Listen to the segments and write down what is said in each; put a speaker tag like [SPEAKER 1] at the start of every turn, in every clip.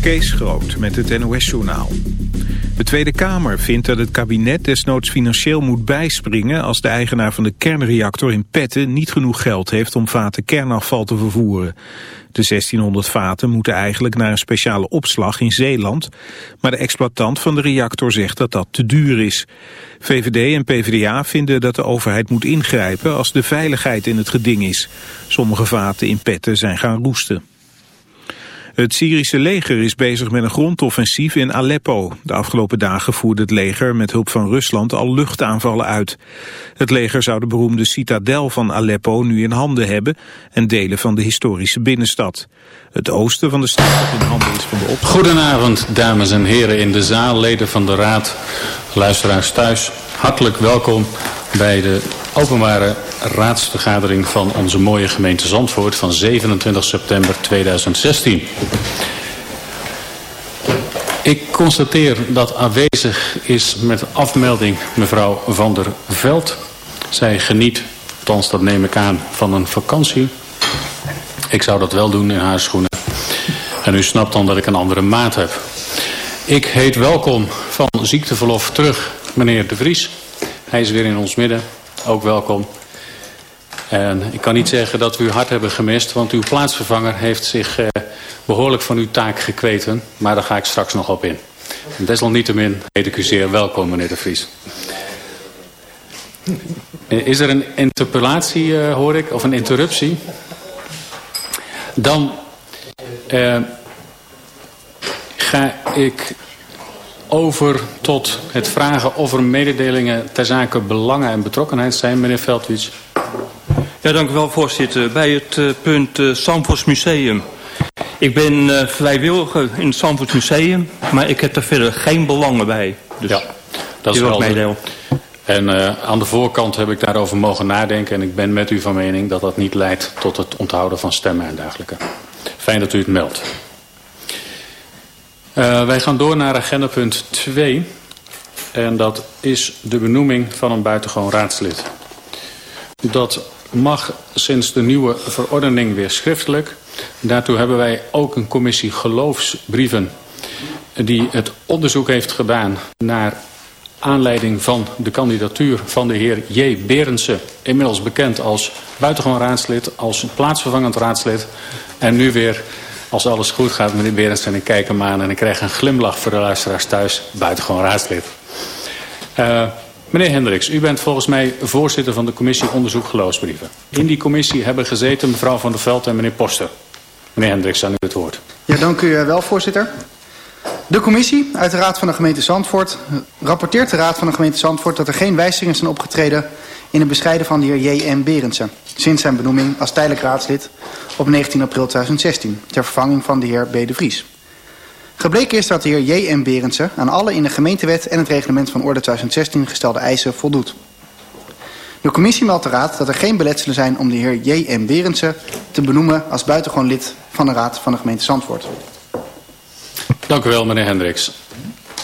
[SPEAKER 1] Kees Groot met het NOS-journaal. De Tweede Kamer vindt dat het kabinet desnoods financieel moet bijspringen... als de eigenaar van de kernreactor in Petten niet genoeg geld heeft... om vaten kernafval te vervoeren. De 1600 vaten moeten eigenlijk naar een speciale opslag in Zeeland... maar de exploitant van de reactor zegt dat dat te duur is. VVD en PvdA vinden dat de overheid moet ingrijpen... als de veiligheid in het geding is. Sommige vaten in Petten zijn gaan roesten. Het Syrische leger is bezig met een grondoffensief in Aleppo. De afgelopen dagen voerde het leger met hulp van Rusland al luchtaanvallen uit. Het leger zou de beroemde citadel van Aleppo nu in handen hebben... en delen van de historische binnenstad. Het oosten van de stad in handen is van de op.
[SPEAKER 2] Goedenavond, dames en heren in de zaal, leden van de raad, luisteraars thuis. Hartelijk welkom bij de openbare raadsvergadering van onze mooie gemeente Zandvoort van 27 september 2016. Ik constateer dat aanwezig is met afmelding mevrouw Van der Veld. Zij geniet, althans dat neem ik aan, van een vakantie. Ik zou dat wel doen in haar schoenen. En u snapt dan dat ik een andere maat heb. Ik heet welkom van ziekteverlof terug meneer De Vries. Hij is weer in ons midden. Ook welkom. En ik kan niet zeggen dat we u hard hebben gemist, want uw plaatsvervanger heeft zich eh, behoorlijk van uw taak gekweten. Maar daar ga ik straks nog op in. Desalniettemin heet ik u zeer welkom, meneer De Vries. Eh, is er een interpellatie, uh, hoor ik, of een interruptie? Dan uh, ga ik over tot het vragen of er mededelingen ter zake belangen en betrokkenheid zijn, meneer Veldwits.
[SPEAKER 3] Ja, dank u wel, voorzitter. Bij het uh, punt uh, Museum. Ik ben uh, vrijwilliger in het Zandvoorts Museum, maar ik heb er verder geen belangen bij.
[SPEAKER 2] Dus ja, dat is wel meedeel. En uh, aan de voorkant heb ik daarover mogen nadenken en ik ben met u van mening dat dat niet leidt tot het onthouden van stemmen en dergelijke. Fijn dat u het meldt. Uh, wij gaan door naar agenda punt 2. En dat is de benoeming van een buitengewoon raadslid. Dat mag sinds de nieuwe verordening weer schriftelijk. Daartoe hebben wij ook een commissie geloofsbrieven... die het onderzoek heeft gedaan naar aanleiding van de kandidatuur van de heer J. Berendsen... inmiddels bekend als buitengewoon raadslid, als plaatsvervangend raadslid... en nu weer als alles goed gaat, meneer Berends, en ik kijk hem aan... en ik krijg een glimlach voor de luisteraars thuis, buitengewoon raadslid. Uh, meneer Hendricks, u bent volgens mij voorzitter van de commissie Onderzoek Geloofsbrieven. In die commissie hebben gezeten mevrouw Van der Veld en meneer Poster. Meneer Hendricks, aan u het woord.
[SPEAKER 4] Ja, dank u wel, voorzitter. De commissie uit de Raad van de gemeente Zandvoort rapporteert de Raad van de gemeente Zandvoort... dat er geen wijzigingen zijn opgetreden in het bescheiden van de heer J.M. Berendsen... sinds zijn benoeming als tijdelijk raadslid op 19 april 2016... ter vervanging van de heer B. de Vries. Gebleken is dat de heer J.M. Berendsen aan alle in de gemeentewet... en het reglement van orde 2016 gestelde eisen voldoet. De commissie meldt de raad dat er geen beletselen zijn om de heer J.M. Berendsen te benoemen... als buitengewoon lid van de Raad van de gemeente Zandvoort.
[SPEAKER 2] Dank u wel, meneer Hendricks.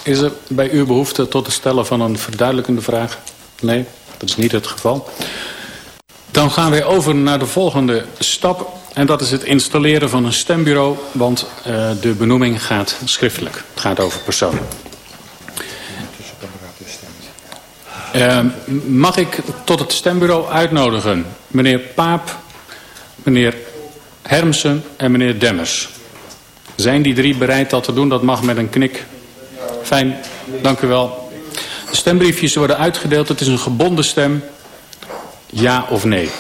[SPEAKER 2] Is er bij u behoefte tot het stellen van een verduidelijkende vraag? Nee? Dat is niet het geval. Dan gaan we over naar de volgende stap. En dat is het installeren van een stembureau. Want uh, de benoeming gaat schriftelijk. Het gaat over personen. Uh, mag ik tot het stembureau uitnodigen meneer Paap, meneer Hermsen en meneer Demmers. Zijn die drie bereid dat te doen? Dat mag met een knik. Fijn, dank u wel. De stembriefjes worden uitgedeeld. Het is een gebonden stem. Ja of nee?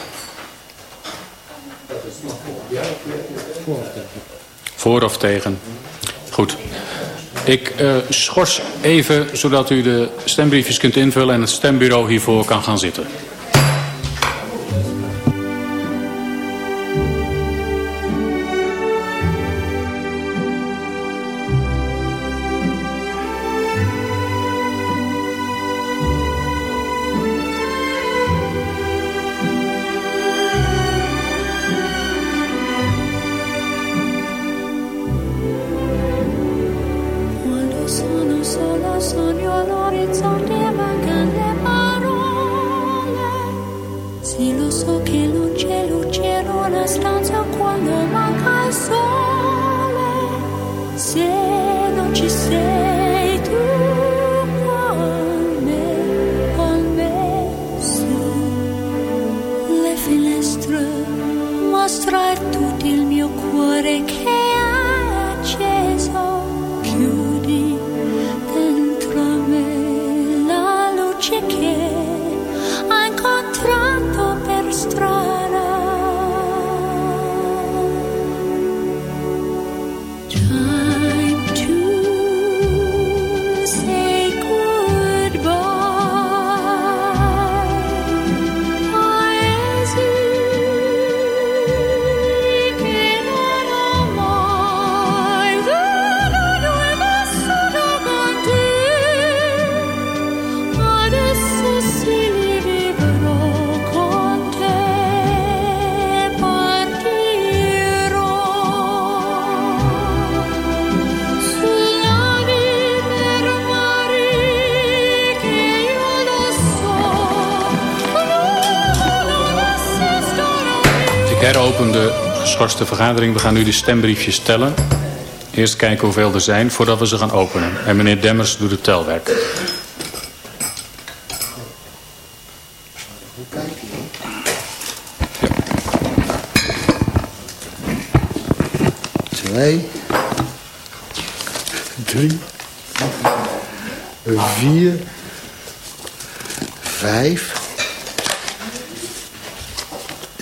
[SPEAKER 2] Voor of tegen? Goed. Ik uh, schors even zodat u de stembriefjes kunt invullen en het stembureau hiervoor kan gaan zitten. Geschorste vergadering. We gaan nu de stembriefjes tellen. Eerst kijken hoeveel er zijn voordat we ze gaan openen. En meneer Demmers doet het telwerk.
[SPEAKER 5] Twee. Drie. Vier. Vijf.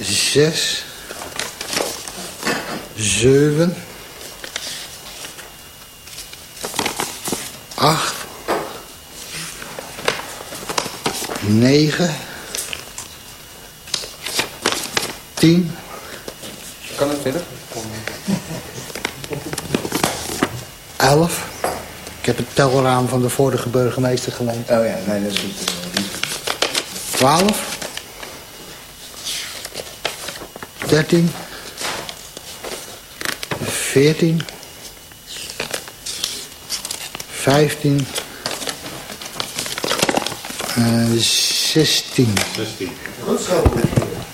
[SPEAKER 5] Zes zeven, acht, negen, tien.
[SPEAKER 6] Kan het verder?
[SPEAKER 5] Elf. Ik heb het van de vorige burgemeester geleend.
[SPEAKER 6] Oh ja, nee, dat is goed.
[SPEAKER 5] Twaalf. Dertien. 14, 15, uh, 16. 16.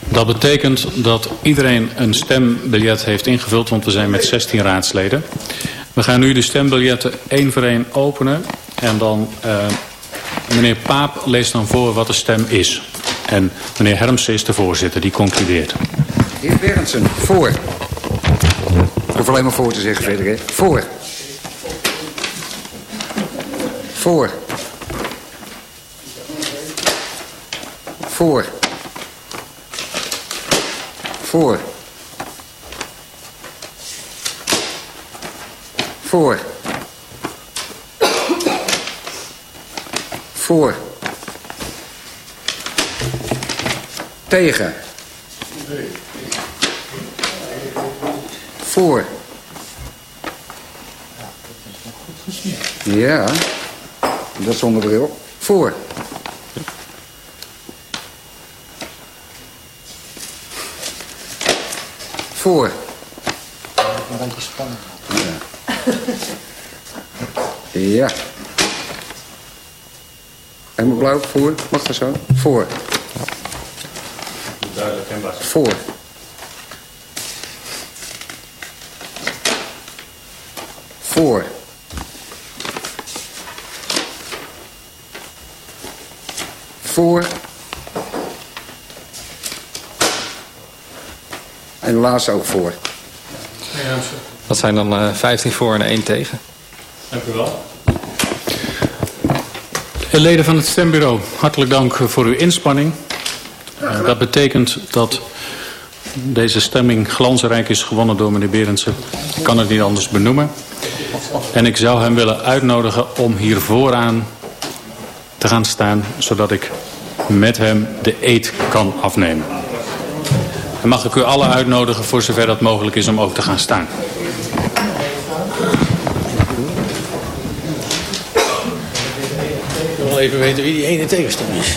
[SPEAKER 2] Dat betekent dat iedereen een stembiljet heeft ingevuld, want we zijn met 16 raadsleden. We gaan nu de stembiljetten één voor één openen. En dan, uh, meneer Paap leest dan voor wat de stem is. En meneer Hermsen is de voorzitter, die concludeert.
[SPEAKER 6] De heer Berendsen, voor hoef alleen maar voor te zeggen verder, hè. Voor. Voor. Voor. Voor. Voor. Voor. Tegen. Voor. Ja, dat zonder bril. Voor. Voor.
[SPEAKER 5] Een beetje spannend.
[SPEAKER 6] Ja. ja. Helemaal blauw, voor. Mag dat zo? Voor.
[SPEAKER 2] Duidelijk en
[SPEAKER 6] Voor. Voor. Voor. En de laatste ook voor.
[SPEAKER 7] Dat zijn dan uh, eh, 15 voor en 1 tegen.
[SPEAKER 2] Dank u wel. Leden van het stembureau, hartelijk dank voor uw inspanning. Uh, dat betekent dat deze stemming glansrijk is gewonnen door meneer Berendsen. Ik kan het niet anders benoemen. En ik zou hem willen uitnodigen om hier vooraan te gaan staan... zodat ik met hem de eet kan afnemen. En mag ik u alle uitnodigen voor zover dat mogelijk is om ook te gaan staan.
[SPEAKER 8] Ik wil even weten wie die ene tegenstem is.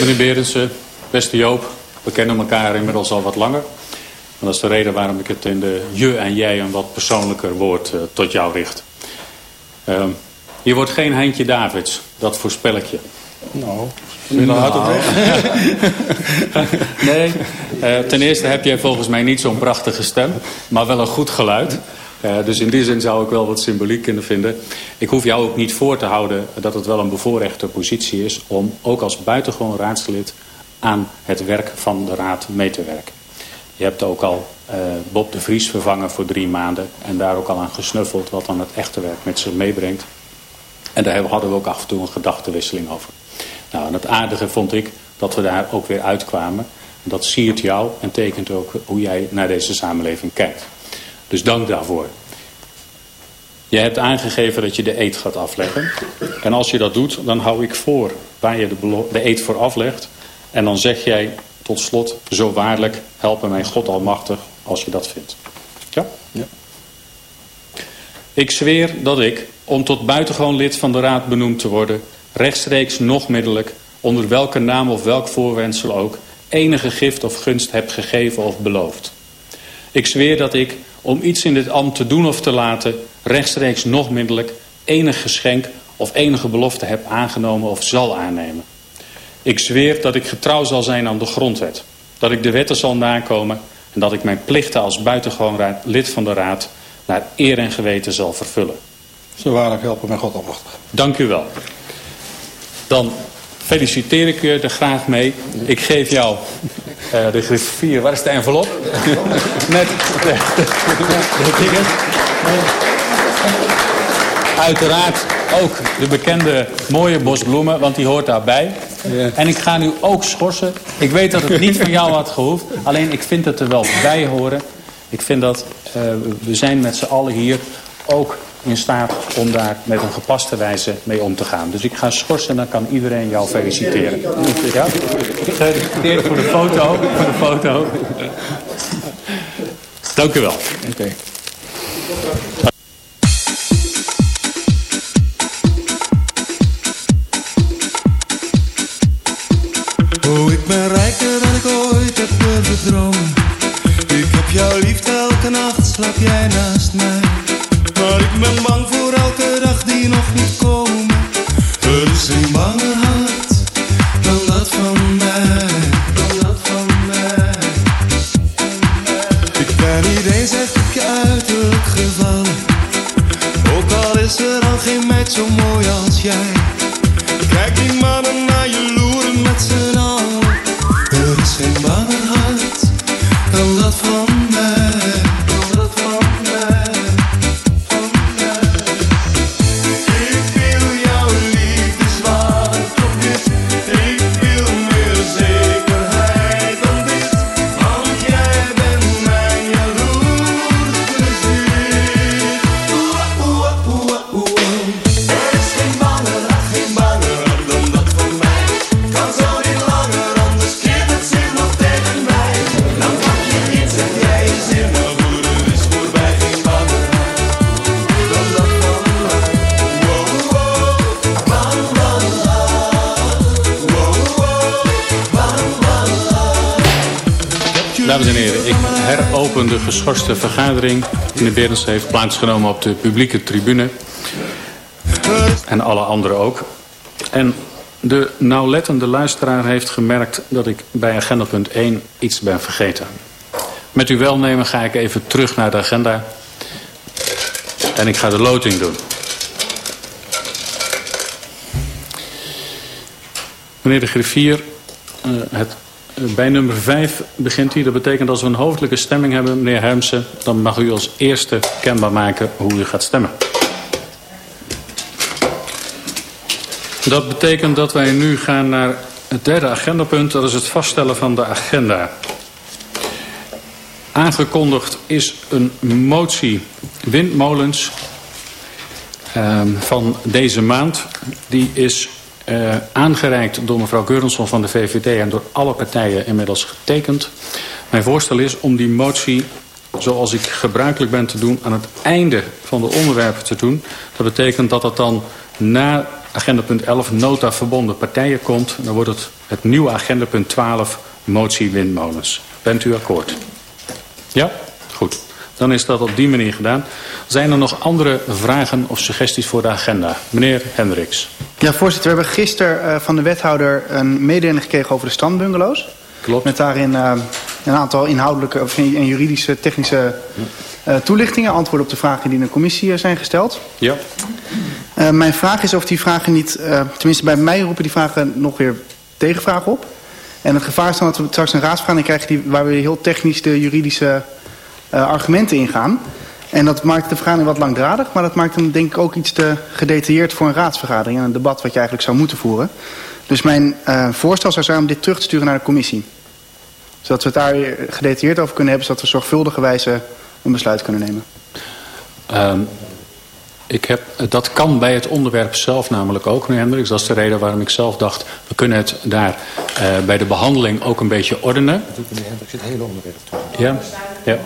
[SPEAKER 2] Meneer Berendsen, beste Joop, we kennen elkaar inmiddels al wat langer. En dat is de reden waarom ik het in de je en jij een wat persoonlijker woord uh, tot jou richt. Uh, je wordt geen Heintje Davids, dat voorspel ik je.
[SPEAKER 8] Nou,
[SPEAKER 2] Wil hard op weg? nee, uh, ten eerste heb jij volgens mij niet zo'n prachtige stem, maar wel een goed geluid. Uh, dus in die zin zou ik wel wat symboliek kunnen vinden. Ik hoef jou ook niet voor te houden dat het wel een bevoorrechte positie is... om ook als buitengewoon raadslid aan het werk van de raad mee te werken. Je hebt ook al uh, Bob de Vries vervangen voor drie maanden... en daar ook al aan gesnuffeld wat dan het echte werk met zich meebrengt. En daar hadden we ook af en toe een gedachtenwisseling over. Nou, en het aardige vond ik dat we daar ook weer uitkwamen. Dat siert jou en tekent ook hoe jij naar deze samenleving kijkt. Dus dank daarvoor. Je hebt aangegeven dat je de eet gaat afleggen. En als je dat doet, dan hou ik voor waar je de, de eet voor aflegt. En dan zeg jij tot slot, zo waarlijk, helpen mij God Almachtig als je dat vindt. Ja? ja? Ik zweer dat ik, om tot buitengewoon lid van de Raad benoemd te worden... rechtstreeks nog middelijk, onder welke naam of welk voorwensel ook... enige gift of gunst heb gegeven of beloofd. Ik zweer dat ik, om iets in dit ambt te doen of te laten... rechtstreeks nog middelijk enig geschenk of enige belofte heb aangenomen of zal aannemen. Ik zweer dat ik getrouw zal zijn aan de grondwet. Dat ik de wetten zal nakomen en dat ik mijn plichten als buitengewoon lid van de Raad naar eer en geweten zal vervullen.
[SPEAKER 8] Zo waarlijk helpen met God almachtig.
[SPEAKER 2] Dank u wel. Dan feliciteer ik u er graag mee. Ik geef jou uh, de griffier. Waar is de envelop? Met de. Uiteraard ook de bekende mooie bosbloemen, want die hoort daarbij. Ja. En ik ga nu ook schorsen. Ik weet dat het niet van jou had gehoefd. Alleen ik vind het er wel bij horen. Ik vind dat uh, we zijn met z'n allen hier ook in staat om daar met een gepaste wijze mee om te gaan. Dus ik ga schorsen en dan kan iedereen jou feliciteren. Ja? Gefeliciteerd voor de foto. Voor de foto. Dank u wel. Okay.
[SPEAKER 9] Oh, ik ben rijker dan ik ooit heb durven dromen. Ik heb jouw liefde elke nacht, slaap jij naast mij. Maar ik ben bang voor elke dag die nog niet komt. Er is een banger
[SPEAKER 2] de geschorste vergadering. Meneer Berends heeft plaatsgenomen op de publieke tribune. En alle anderen ook. En de nauwlettende luisteraar heeft gemerkt dat ik bij agenda punt 1 iets ben vergeten. Met uw welnemen ga ik even terug naar de agenda. En ik ga de loting doen. Meneer de griffier, uh, het, bij nummer 5 begint hij. Dat betekent als we een hoofdelijke stemming hebben, meneer Hermsen... dan mag u als eerste kenbaar maken hoe u gaat stemmen. Dat betekent dat wij nu gaan naar het derde agendapunt. Dat is het vaststellen van de agenda. Aangekondigd is een motie windmolens uh, van deze maand. Die is uh, aangereikt door mevrouw Geurenson van de VVD en door alle partijen inmiddels getekend. Mijn voorstel is om die motie, zoals ik gebruikelijk ben te doen, aan het einde van de onderwerpen te doen. Dat betekent dat het dan na agendapunt 11 nota verbonden partijen komt. Dan wordt het het nieuwe agendapunt 12 motie windmolens. Bent u akkoord? Ja? Goed. Dan is dat op die manier gedaan. Zijn er nog andere vragen of suggesties voor de agenda? Meneer Hendricks.
[SPEAKER 4] Ja, voorzitter. We hebben gisteren uh, van de wethouder een mededeling gekregen over de standbungalows.
[SPEAKER 2] Klopt.
[SPEAKER 4] Met daarin uh, een aantal inhoudelijke of en juridische, technische uh, toelichtingen. Antwoorden op de vragen die in de commissie zijn gesteld.
[SPEAKER 2] Ja.
[SPEAKER 4] Mijn vraag is of die vragen niet, tenminste bij mij roepen die vragen nog weer tegenvragen op. En het gevaar is dan dat we straks een raadsvergadering krijgen die, waar we heel technisch de juridische argumenten ingaan. En dat maakt de vergadering wat langdradig, maar dat maakt hem denk ik ook iets te gedetailleerd voor een raadsvergadering en een debat wat je eigenlijk zou moeten voeren. Dus mijn uh, voorstel zou zijn om dit terug te sturen naar de commissie. Zodat we het daar gedetailleerd over kunnen hebben, zodat we zorgvuldige wijze een besluit kunnen nemen.
[SPEAKER 2] Um, ik heb, dat kan bij het onderwerp zelf namelijk ook, meneer Hendricks. Dat is de reden waarom ik zelf dacht, we kunnen het daar uh, bij de behandeling ook een beetje ordenen.
[SPEAKER 5] Dat doet meneer Hendricks het hele onderwerp toe.
[SPEAKER 2] Ja, ja.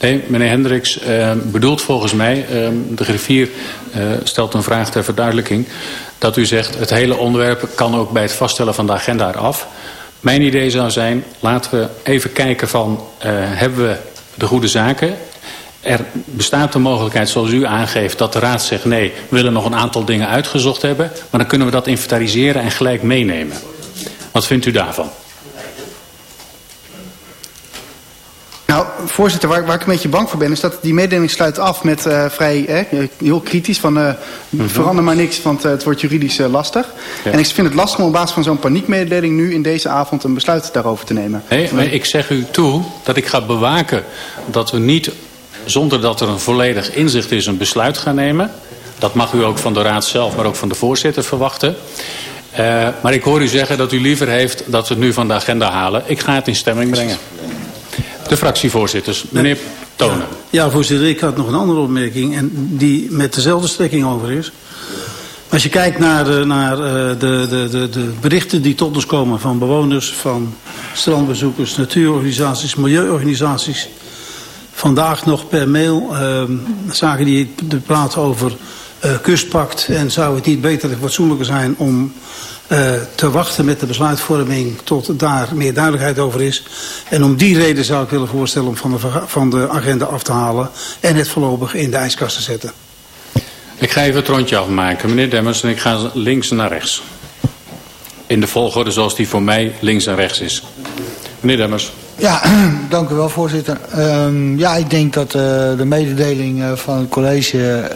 [SPEAKER 2] Nee, meneer Hendricks uh, bedoelt volgens mij, uh, de griffier uh, stelt een vraag ter verduidelijking, dat u zegt het hele onderwerp kan ook bij het vaststellen van de agenda eraf. Mijn idee zou zijn, laten we even kijken van, hebben we de goede zaken? Er bestaat de mogelijkheid, zoals u aangeeft, dat de raad zegt... nee, we willen nog een aantal dingen uitgezocht hebben... maar dan kunnen we dat inventariseren en gelijk meenemen. Wat vindt u daarvan?
[SPEAKER 4] Nou, voorzitter, waar, waar ik een beetje bang voor ben... is dat die mededeling sluit af met uh, vrij eh, heel kritisch... van uh, mm -hmm. verander maar niks, want uh, het wordt juridisch lastig. Ja. En ik vind het lastig om op basis van zo'n paniekmededeling... nu in deze avond een besluit daarover te nemen.
[SPEAKER 2] Nee, maar ik zeg u toe dat ik ga bewaken... dat we niet zonder dat er een volledig inzicht is, een besluit gaan nemen. Dat mag u ook van de raad zelf, maar ook van de voorzitter verwachten. Maar ik hoor u zeggen dat u liever heeft dat we het nu van de agenda halen. Ik ga het in stemming brengen. De fractievoorzitters, meneer Tonen.
[SPEAKER 10] Ja, voorzitter, ik had nog een andere opmerking en die met dezelfde strekking over is. Als je kijkt naar, de, naar de, de, de, de berichten die tot ons komen van bewoners, van strandbezoekers, natuurorganisaties, milieuorganisaties vandaag nog per mail uh, zagen die praten over kustpact. En zou het niet beter en fatsoenlijker zijn om uh, te wachten met de besluitvorming tot daar meer duidelijkheid over is. En om die reden zou ik willen voorstellen om van de, van de agenda af te halen en het voorlopig in de ijskast te zetten.
[SPEAKER 2] Ik ga even het rondje afmaken. Meneer Demmers, en ik ga links naar rechts. In de volgorde zoals die voor mij links en rechts is. Meneer Demmers.
[SPEAKER 5] Ja, dank u wel, voorzitter. Um, ja, ik denk dat uh, de mededeling van het college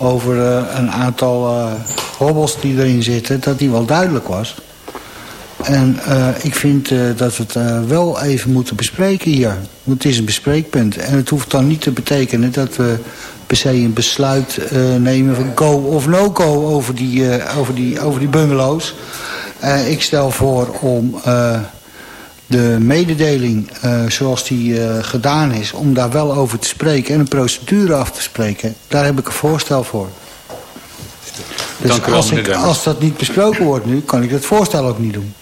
[SPEAKER 5] over uh, een aantal uh, hobbels die erin zitten, dat die wel duidelijk was. En uh, ik vind dat we het wel even moeten bespreken hier. Want het is een bespreekpunt. En het hoeft dan niet te betekenen dat we per se een besluit nemen van go of no go over die, over die, over die bungalows. Ik stel voor om de mededeling uh, zoals die uh, gedaan is... om daar wel over te spreken en een procedure af te spreken... daar heb ik een voorstel voor. Dus
[SPEAKER 2] Dank u wel,
[SPEAKER 5] als, ik, als dat niet besproken wordt nu, kan ik dat voorstel ook niet doen.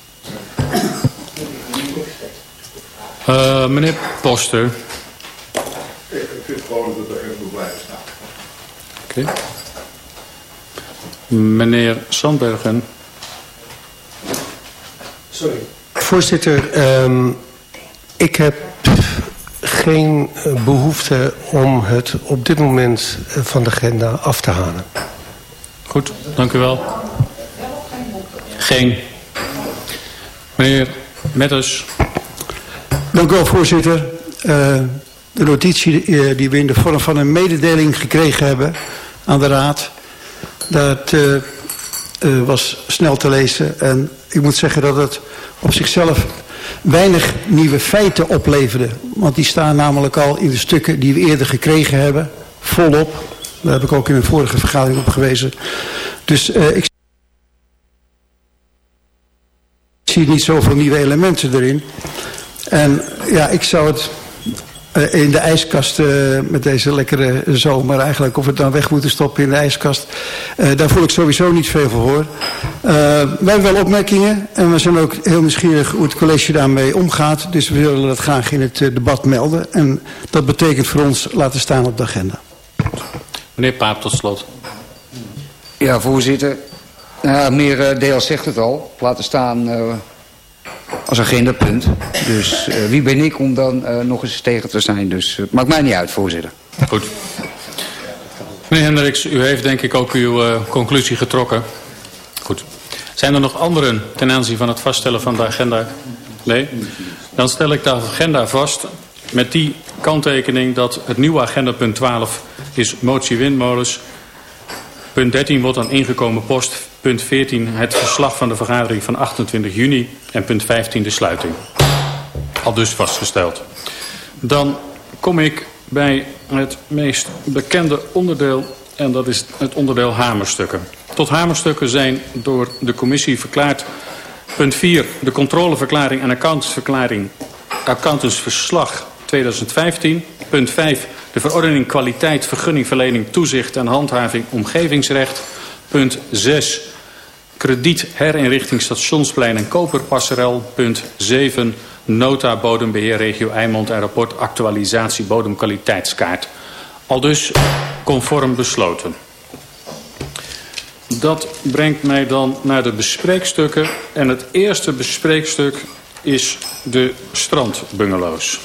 [SPEAKER 2] Uh, meneer Poster.
[SPEAKER 11] Ik vind gewoon dat er even blijven staan.
[SPEAKER 2] Oké. Okay. Meneer Sandbergen.
[SPEAKER 12] Sorry. Voorzitter, um, ik heb geen behoefte om het op dit moment van de agenda af te halen.
[SPEAKER 2] Goed, dank u wel. Geen. Meneer Metters.
[SPEAKER 10] Dank u wel, voorzitter. Uh, de notitie uh, die we in de vorm van een mededeling gekregen hebben aan de raad... dat uh, uh, was snel te lezen. En ik moet zeggen dat het op zichzelf weinig nieuwe feiten opleverde. Want die staan namelijk al in de stukken die we eerder gekregen hebben. Volop. Daar heb ik ook in een vorige vergadering op gewezen. Dus uh, ik zie niet zoveel nieuwe elementen erin. En ja, ik zou het in de ijskast uh, met deze lekkere zomer eigenlijk... of we het dan weg moeten stoppen in de ijskast... Uh, daar voel ik sowieso niet veel voor. wij hebben wel opmerkingen en we zijn ook heel nieuwsgierig hoe het college daarmee omgaat. Dus we willen dat graag in het debat melden. En dat betekent voor ons laten staan op de agenda.
[SPEAKER 2] Meneer Paap, tot slot.
[SPEAKER 6] Ja, voorzitter. Uh, meneer Deel zegt het al. Laten staan uh, als agendapunt. Dus eh, wie ben ik om dan eh, nog eens tegen te zijn? Dus het maakt mij niet uit, voorzitter.
[SPEAKER 2] Goed. Meneer Hendricks, u heeft denk ik ook uw eh, conclusie getrokken. Goed. Zijn er nog anderen ten aanzien van het vaststellen van de agenda? Nee? Dan stel ik de agenda vast met die kanttekening dat het nieuwe agendapunt 12 is motie windmolens. Punt 13 wordt dan ingekomen post. Punt 14 het verslag van de vergadering van 28 juni. En punt 15 de sluiting. Al dus vastgesteld. Dan kom ik bij het meest bekende onderdeel en dat is het onderdeel hamerstukken. Tot hamerstukken zijn door de commissie verklaard punt 4 de controleverklaring en accountantsverklaring accountantsverslag 2015. Punt 5 de verordening kwaliteit, vergunningverlening, toezicht en handhaving omgevingsrecht. Punt 6 krediet herinrichting stationsplein en koperpasserel. Punt 7 nota bodembeheer regio Eimond en rapport actualisatie bodemkwaliteitskaart. Al dus conform besloten. Dat brengt mij dan naar de bespreekstukken. En het eerste bespreekstuk is de strandbungalows.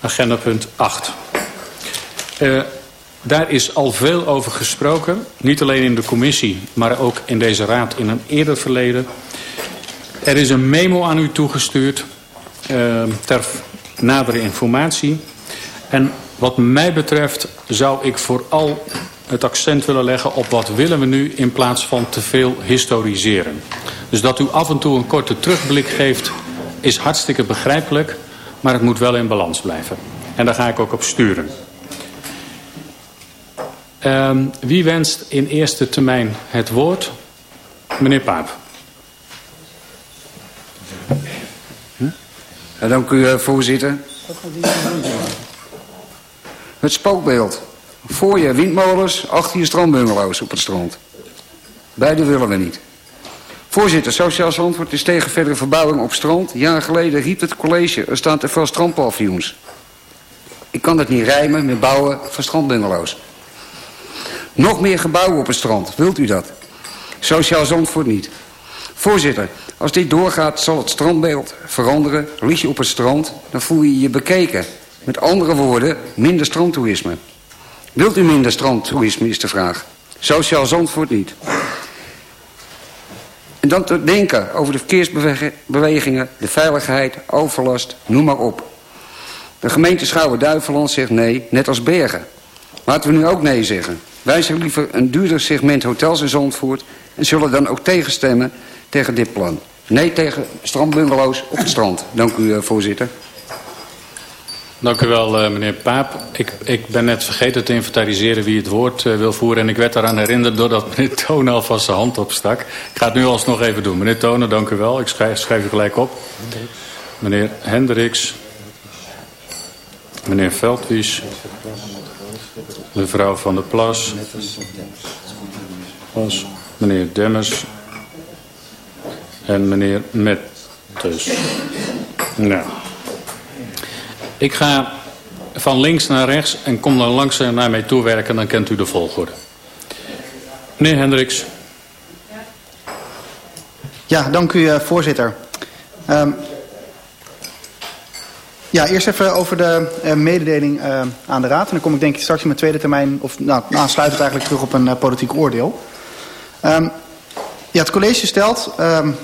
[SPEAKER 2] Agenda punt 8. Uh, daar is al veel over gesproken. Niet alleen in de commissie, maar ook in deze raad in een eerder verleden. Er is een memo aan u toegestuurd uh, ter nadere informatie. En wat mij betreft zou ik vooral het accent willen leggen op wat willen we nu in plaats van te veel historiseren. Dus dat u af en toe een korte terugblik geeft is hartstikke begrijpelijk, maar het moet wel in balans blijven. En daar ga ik ook op sturen. Um, wie wenst in eerste termijn het woord? Meneer Paap.
[SPEAKER 6] Ja, dank u, voorzitter. Het spookbeeld. Voor je windmolens, achter je strandbungalows op het strand. Beide willen we niet. Voorzitter, Sociaal Zandvoort is tegen verdere verbouwing op strand. Jaren geleden riep het college, er staan te veel strandpaviljoens. Ik kan het niet rijmen met bouwen van strandbungalows. Nog meer gebouwen op het strand, wilt u dat? Sociaal Zandvoort niet. Voorzitter, als dit doorgaat zal het strandbeeld veranderen. Lies je op het strand, dan voel je je bekeken. Met andere woorden, minder strandtoerisme. Wilt u minder strandtoerisme, is de vraag. Sociaal Zandvoort niet. En dan te denken over de verkeersbewegingen, de veiligheid, overlast, noem maar op. De gemeente Schouwen-Duiveland zegt nee, net als Bergen. Laten we nu ook nee zeggen. Wij zeggen liever een duurder segment hotels in Zandvoort... en zullen dan ook tegenstemmen tegen dit plan. Nee tegen strandbungalows op het strand. Dank u, voorzitter.
[SPEAKER 2] Dank u wel, uh, meneer Paap. Ik, ik ben net vergeten te inventariseren wie het woord uh, wil voeren... en ik werd eraan herinnerd doordat meneer Tonen alvast zijn hand opstak. Ik ga het nu alsnog even doen. Meneer Tonen, dank u wel. Ik schrijf, schrijf u gelijk op. Meneer Hendricks. Meneer Veldwies. Mevrouw Van der Plas. Meneer Demmers. En meneer Mettes. Nou... Ik ga van links naar rechts en kom dan langzaam naar mij toe werken. Dan kent u de volgorde. Meneer Hendricks.
[SPEAKER 4] Ja, dank u uh, voorzitter. Um, ja, eerst even over de uh, mededeling uh, aan de Raad. En dan kom ik denk ik straks in mijn tweede termijn, of nou, aansluitend eigenlijk terug op een uh, politiek oordeel. Um, ja, het college stelt um,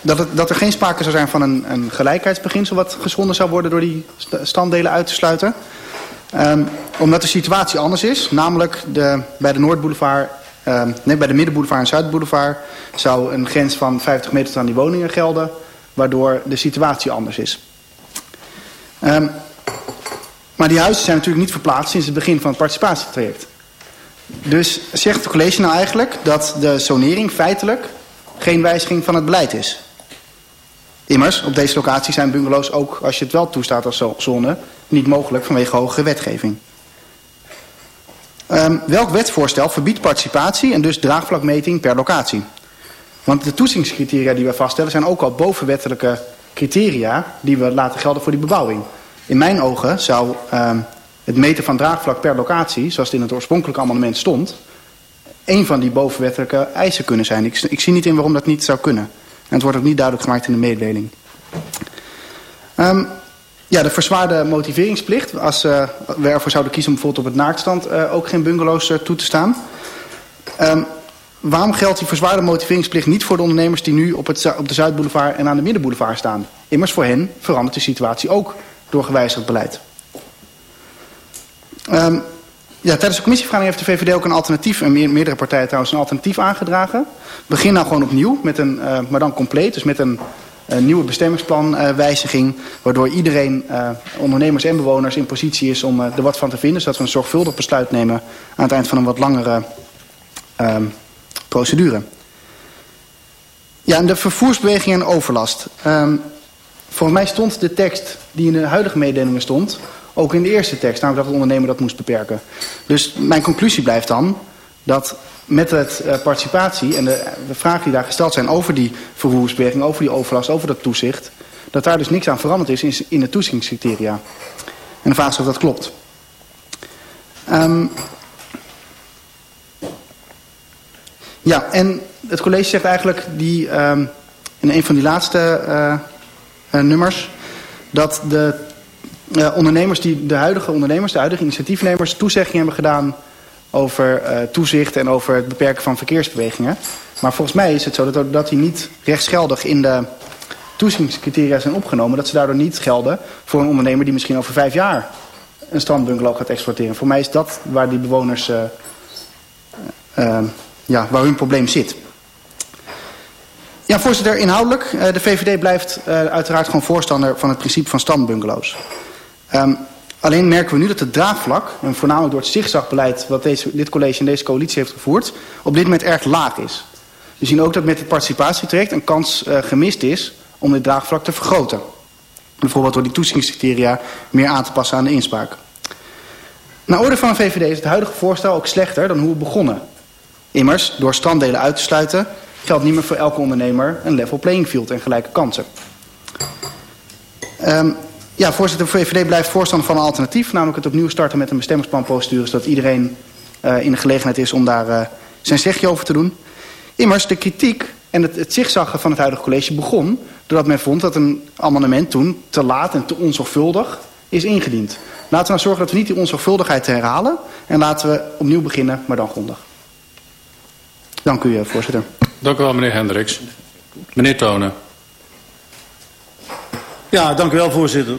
[SPEAKER 4] dat, het, dat er geen sprake zou zijn van een, een gelijkheidsbeginsel... wat geschonden zou worden door die standdelen uit te sluiten. Um, omdat de situatie anders is. Namelijk de, bij de Noordboulevard... Nee, bij de Middenboulevard en Zuidboulevard... zou een grens van 50 meter aan die woningen gelden... waardoor de situatie anders is. Um, maar die huizen zijn natuurlijk niet verplaatst... sinds het begin van het participatietraject. Dus zegt het college nou eigenlijk dat de zonering feitelijk... geen wijziging van het beleid is... Immers, op deze locatie zijn bungalows ook, als je het wel toestaat als zone, niet mogelijk vanwege hogere wetgeving. Um, welk wetsvoorstel verbiedt participatie en dus draagvlakmeting per locatie? Want de toetsingscriteria die we vaststellen zijn ook al bovenwettelijke criteria die we laten gelden voor die bebouwing. In mijn ogen zou um, het meten van draagvlak per locatie, zoals het in het oorspronkelijke amendement stond, een van die bovenwettelijke eisen kunnen zijn. Ik, ik zie niet in waarom dat niet zou kunnen. En het wordt ook niet duidelijk gemaakt in de mededeling. Ehm, ja, de verzwaarde motiveringsplicht. Als uh, we ervoor zouden kiezen om bijvoorbeeld op het naaktstand uh, ook geen bungalows uh, toe te staan. Um, waarom geldt die verzwaarde motiveringsplicht niet voor de ondernemers die nu op, het, op de Zuidboulevard en aan de Middenboulevard staan? Immers voor hen verandert de situatie ook door gewijzigd beleid. Um, ja, tijdens de commissievergadering heeft de VVD ook een alternatief, en meer, meerdere partijen trouwens, een alternatief aangedragen. Begin nou gewoon opnieuw, met een, uh, maar dan compleet, dus met een nieuwe bestemmingsplanwijziging, uh, waardoor iedereen, uh, ondernemers en bewoners, in positie is om er wat van te vinden, zodat we een zorgvuldig besluit nemen aan het eind van een wat langere uh, procedure. Ja, en de vervoersbeweging en overlast. Um, volgens mij stond de tekst die in de huidige mededelingen stond, ook in de eerste tekst, namelijk dat de ondernemer dat moest beperken. Dus mijn conclusie blijft dan dat met het uh, participatie en de, de vragen die daar gesteld zijn over die vervoersbeweging, over die overlast, over dat toezicht, dat daar dus niks aan veranderd is in, in de toezichtingscriteria. En de vraag is of dat klopt. Um, ja, en het college zegt eigenlijk die, um, in een van die laatste uh, nummers dat de uh, ondernemers die de huidige ondernemers, de huidige initiatiefnemers toezeggingen hebben gedaan over uh, toezicht en over het beperken van verkeersbewegingen. Maar volgens mij is het zo dat, dat die niet rechtsgeldig in de toezichtingscriteria zijn opgenomen. Dat ze daardoor niet gelden voor een ondernemer die misschien over vijf jaar een strandbungalow gaat exporteren. Voor mij is dat waar die bewoners, ja, waar hun probleem zit. Ja, voorzitter, inhoudelijk. Uh, de VVD blijft uh, uiteraard gewoon voorstander van het principe van standbungalows. Um, alleen merken we nu dat het draagvlak, en voornamelijk door het zigzagbeleid wat deze, dit college en deze coalitie heeft gevoerd, op dit moment erg laag is. We zien ook dat met het participatietraject een kans uh, gemist is om dit draagvlak te vergroten. Bijvoorbeeld door die toetsingscriteria meer aan te passen aan de inspraak. Naar orde van de VVD is het huidige voorstel ook slechter dan hoe we begonnen. Immers, door stranddelen uit te sluiten, geldt niet meer voor elke ondernemer een level playing field en gelijke kansen. Um, ja, voorzitter, de VVD blijft voorstander van een alternatief. Namelijk het opnieuw starten met een bestemmingsplanprocedure. Zodat iedereen uh, in de gelegenheid is om daar uh, zijn zegje over te doen. Immers, de kritiek en het, het zigzaggen van het huidige college begon... doordat men vond dat een amendement toen te laat en te onzorgvuldig is ingediend. Laten we nou zorgen dat we niet die onzorgvuldigheid herhalen. En laten we opnieuw beginnen, maar dan grondig. Dank u, voorzitter.
[SPEAKER 2] Dank u wel, meneer Hendricks. Meneer Tonen.
[SPEAKER 10] Ja, dank u wel, voorzitter.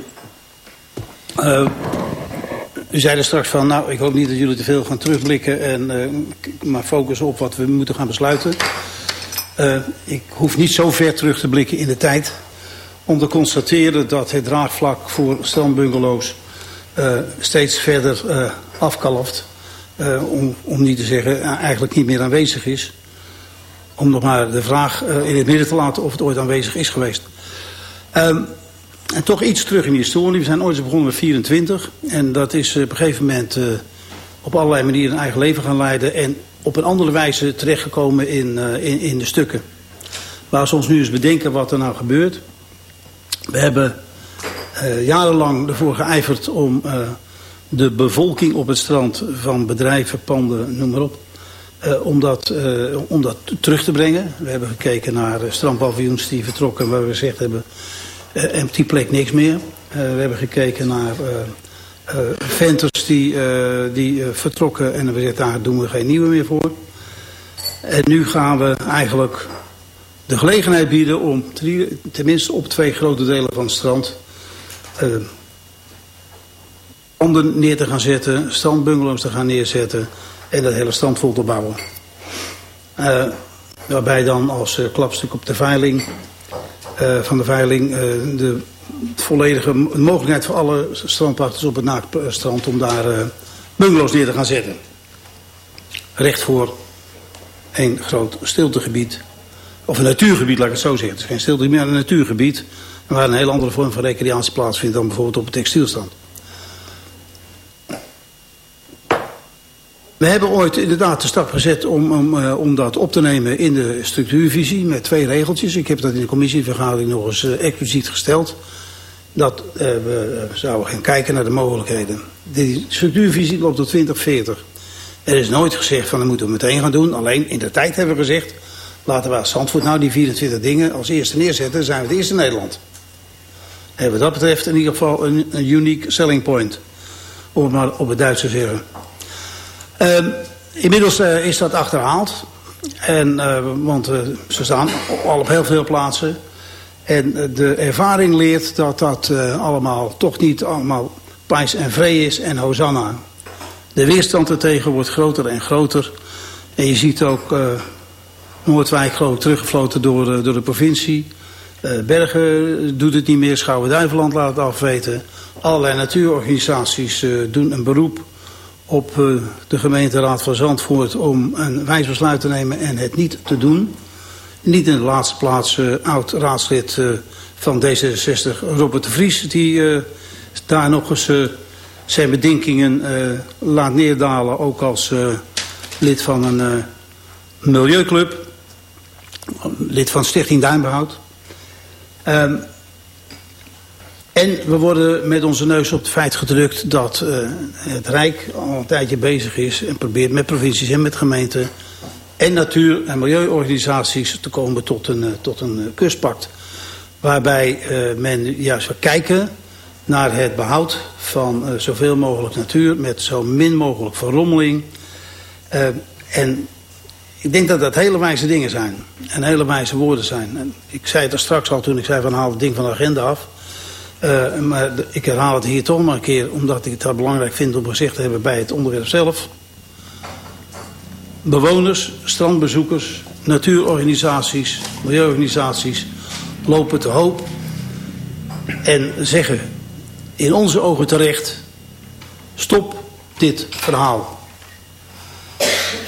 [SPEAKER 10] Uh, u zei er straks van, nou, ik hoop niet dat jullie te veel gaan terugblikken... En, uh, maar focussen op wat we moeten gaan besluiten. Uh, ik hoef niet zo ver terug te blikken in de tijd... om te constateren dat het draagvlak voor strandbungalows... steeds verder afkalft. om, om niet te zeggen, eigenlijk niet meer aanwezig is. Om nog maar de vraag in het midden te laten of het ooit aanwezig is geweest. Uh, En toch iets terug in die historie. We zijn ooit begonnen met 24. En dat is op een gegeven moment uh, op allerlei manieren een eigen leven gaan leiden. En op een andere wijze terechtgekomen in, in, de stukken. Waar ze ons nu eens bedenken wat er nou gebeurt. We hebben jarenlang ervoor geijverd om de bevolking op het strand van bedrijven, panden, noem maar op. om, dat, om dat terug te brengen. We hebben gekeken naar strandpaviljoens die vertrokken waar we gezegd hebben... Uh, die plek niks meer. We hebben gekeken naar venters die, die vertrokken en we zeggen daar doen we geen nieuwe meer voor. En nu gaan we eigenlijk de gelegenheid bieden om tenminste op twee grote delen van het strand panden neer te gaan zetten, strandbungalows te gaan neerzetten en dat hele strand vol te bouwen. waarbij dan als klapstuk op de veiling uh, van de veiling de volledige mogelijkheid voor alle strandpachters op het naakstrand om daar bungalows neer te gaan zetten. Recht voor een groot stiltegebied. Of een natuurgebied, laat ik het zo zeggen. Het is geen maar een natuurgebied. Waar een heel andere vorm van recreatie plaatsvindt dan bijvoorbeeld op het textielstand. We hebben ooit inderdaad de stap gezet om, om, uh, om dat op te nemen in de structuurvisie met twee regeltjes. Ik heb dat in de commissievergadering nog eens uh, expliciet gesteld. Dat uh, we zouden gaan kijken naar de mogelijkheden. De structuurvisie loopt tot 2040. Er is nooit gezegd van dat moeten we meteen gaan doen. Alleen in de tijd hebben we gezegd, Laten we als Zandvoort nou die 24 dingen als eerste neerzetten. Zijn we het eerste in Nederland. En wat dat betreft in ieder geval een, een unique selling point. Om het maar op het Duits te. Ehm, inmiddels eh, is dat achterhaald. En, eh, want eh, ze staan al op heel veel plaatsen. En de ervaring leert dat dat allemaal toch niet allemaal prijs en vree is en hosanna. De weerstand ertegen wordt groter en groter. En je ziet ook Noordwijk geloof ik teruggefloten door, door de provincie. Eh, Bergen doet het niet meer, Schouwen-Duiveland laat het afweten. Allerlei natuurorganisaties doen een beroep op eh, de gemeenteraad van Zandvoort om een wijsbesluit te nemen en het niet te doen. Niet in de laatste plaats eh, oud-raadslid eh, van D66 Robert de Vries... die daar nog eens zijn bedenkingen laat neerdalen... ook als lid van een milieuclub, lid van Stichting Duinbehoud. Ehm, en we worden met onze neus op het feit gedrukt dat eh, het Rijk al een tijdje bezig is... en probeert met provincies en met gemeenten en natuur- en milieuorganisaties te komen tot een, eh, tot een eh, kustpact. Waarbij eh, men juist wil kijken naar het behoud van zoveel mogelijk natuur met zo min mogelijk verrommeling. En ik denk dat dat hele wijze dingen zijn en hele wijze woorden zijn. En ik zei het er straks al toen ik zei van haal het ding van de agenda af. Uh, maar ik herhaal het hier toch maar een keer omdat ik het belangrijk vind om gezegd te hebben bij het onderwerp zelf bewoners, strandbezoekers, natuurorganisaties, milieuorganisaties lopen te hoop en zeggen in onze ogen terecht, stop dit verhaal.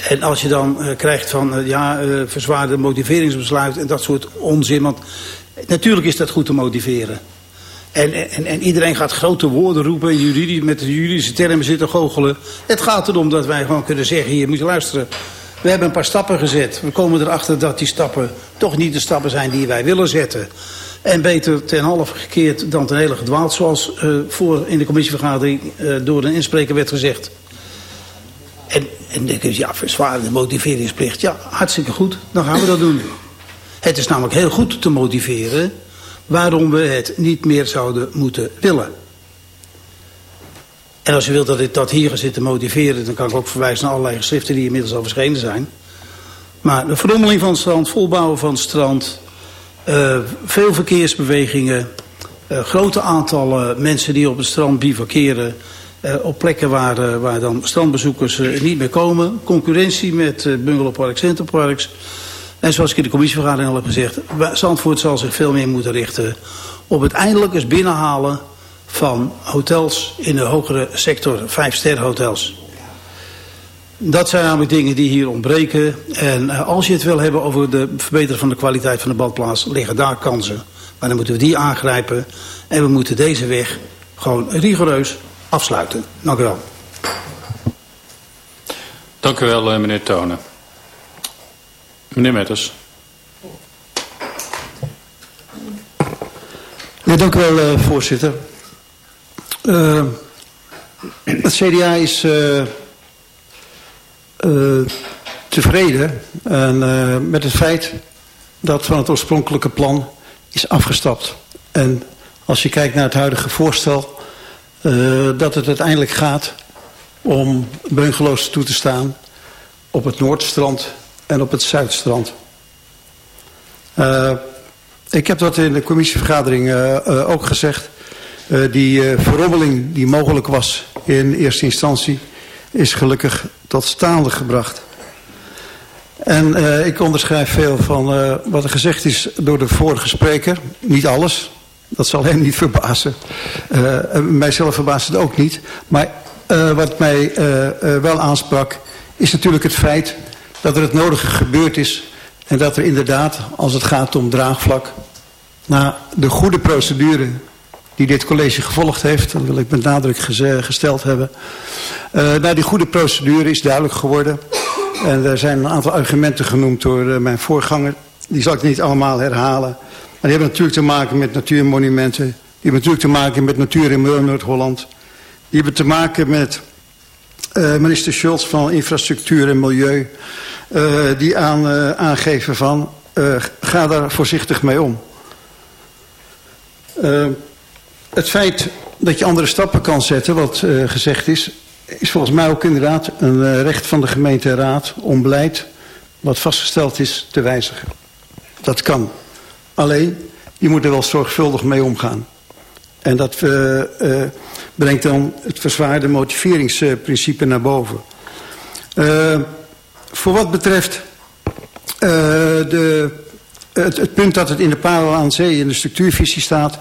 [SPEAKER 10] En als je dan uh, krijgt van uh, ja, verzwaarde motiveringsbesluit en dat soort onzin, want natuurlijk is dat goed te motiveren. En, en, en iedereen gaat grote woorden roepen, juridisch, met de juridische termen zitten goochelen. Het gaat erom dat wij gewoon kunnen zeggen, hier moet je luisteren. We hebben een paar stappen gezet. We komen erachter dat die stappen toch niet de stappen zijn die wij willen zetten. En beter ten halve gekeerd dan ten hele gedwaald, zoals uh, voor in de commissievergadering uh, door een inspreker werd gezegd. En, en dan kun ja, verzwarende motiveringsplicht. Ja, hartstikke goed, dan gaan we dat doen. Het is namelijk heel goed te motiveren waarom we het niet meer zouden moeten willen. En als je wilt dat ik dat hier ga zitten motiveren... dan kan ik ook verwijzen naar allerlei geschriften die inmiddels al verschenen zijn. Maar de verrommeling van het strand, volbouwen van het strand... Uh, veel verkeersbewegingen... Uh, grote aantallen mensen die op het strand bivakeren... Uh, op plekken waar, waar dan strandbezoekers niet meer komen. Concurrentie met uh, bungalowpark, centerparks. En zoals ik in de commissievergadering al heb gezegd... Zandvoort zal zich veel meer moeten richten op het eindelijk eens binnenhalen van hotels in de hogere sector, vijfsterhotels. Dat zijn namelijk dingen die hier ontbreken. En uh, als je het wil hebben over de verbeteren van de kwaliteit van de badplaats, liggen daar kansen. Maar dan moeten we die aangrijpen. En we moeten deze weg gewoon rigoureus afsluiten. Dank u wel.
[SPEAKER 2] Dank u wel, meneer Tonen. Meneer Metters.
[SPEAKER 8] Ja, dank u wel, uh, voorzitter. Uh, het CDA is uh, uh, tevreden en, met het feit dat van het oorspronkelijke plan is afgestapt. En als je kijkt naar het huidige voorstel, dat het uiteindelijk gaat om bungalows toe te staan op het Noordstrand en op het Zuidstrand. Uh, ik heb dat in de commissievergadering uh, uh, ook gezegd. Die verrommeling die mogelijk was in eerste instantie is gelukkig tot staande gebracht. En ik onderschrijf veel van wat er gezegd is door de vorige spreker. Niet alles, dat zal hem niet verbazen. Mijzelf verbaast het ook niet. Maar wat mij wel aansprak is natuurlijk het feit dat er het nodige gebeurd is... en dat er inderdaad, als het gaat om draagvlak... na de goede procedure die dit college gevolgd heeft... dat wil ik met nadruk gesteld hebben... Uh, die goede procedure is duidelijk geworden... en er zijn een aantal argumenten genoemd door uh, mijn voorganger... die zal ik niet allemaal herhalen... maar die hebben natuurlijk te maken met natuurmonumenten... die hebben natuurlijk te maken met natuur in Noord-Holland... die hebben te maken met uh, minister Schultz van Infrastructuur en Milieu... eh, die aan, eh, aangeven van eh, ga daar voorzichtig mee om. Eh, het feit dat je andere stappen kan zetten, wat eh, gezegd is, is volgens mij ook inderdaad een eh, recht van de gemeenteraad om beleid wat vastgesteld is te wijzigen. Dat kan. Alleen, je moet er wel zorgvuldig mee omgaan. En dat eh, eh, brengt dan het verzwaarde motiveringsprincipe naar boven. Eh, voor wat betreft eh, de, het, punt dat het in de parel aan zee in de structuurvisie staat...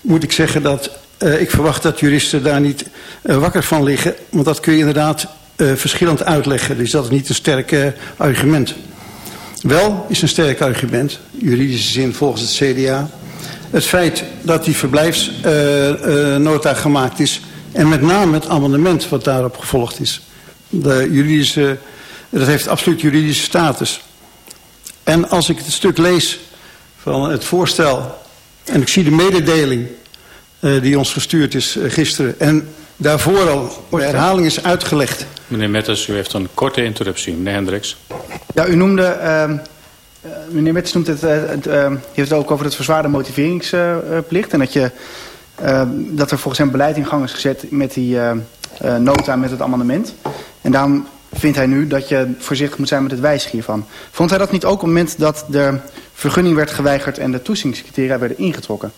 [SPEAKER 8] moet ik zeggen dat eh, ik verwacht dat juristen daar niet wakker van liggen. Want dat kun je inderdaad verschillend uitleggen. Dus dat is niet een sterk argument. Wel is een sterk argument, juridische zin volgens het CDA... het feit dat die verblijfsnota gemaakt is... en met name het amendement wat daarop gevolgd is. De juridische, dat heeft absoluut juridische status. En als ik het stuk lees van het voorstel... en ik zie de mededeling eh, die ons gestuurd is eh, gisteren... en daarvoor al de herhaling is uitgelegd...
[SPEAKER 2] Meneer Metters, u heeft een korte interruptie. Meneer Hendricks.
[SPEAKER 4] Ja, u noemde, ehm, eh, meneer Metters noemt het, eh, het ehm, heeft het ook over het verzwaarde motiveringsplicht. en dat, je, dat er volgens hem beleid in gang is gezet met die eh, eh, nota met het amendement. En daarom vindt hij nu dat je voorzichtig moet zijn met het wijzigen hiervan. Vond hij dat niet ook op het moment dat de vergunning werd geweigerd en de toetsingscriteria werden ingetrokken?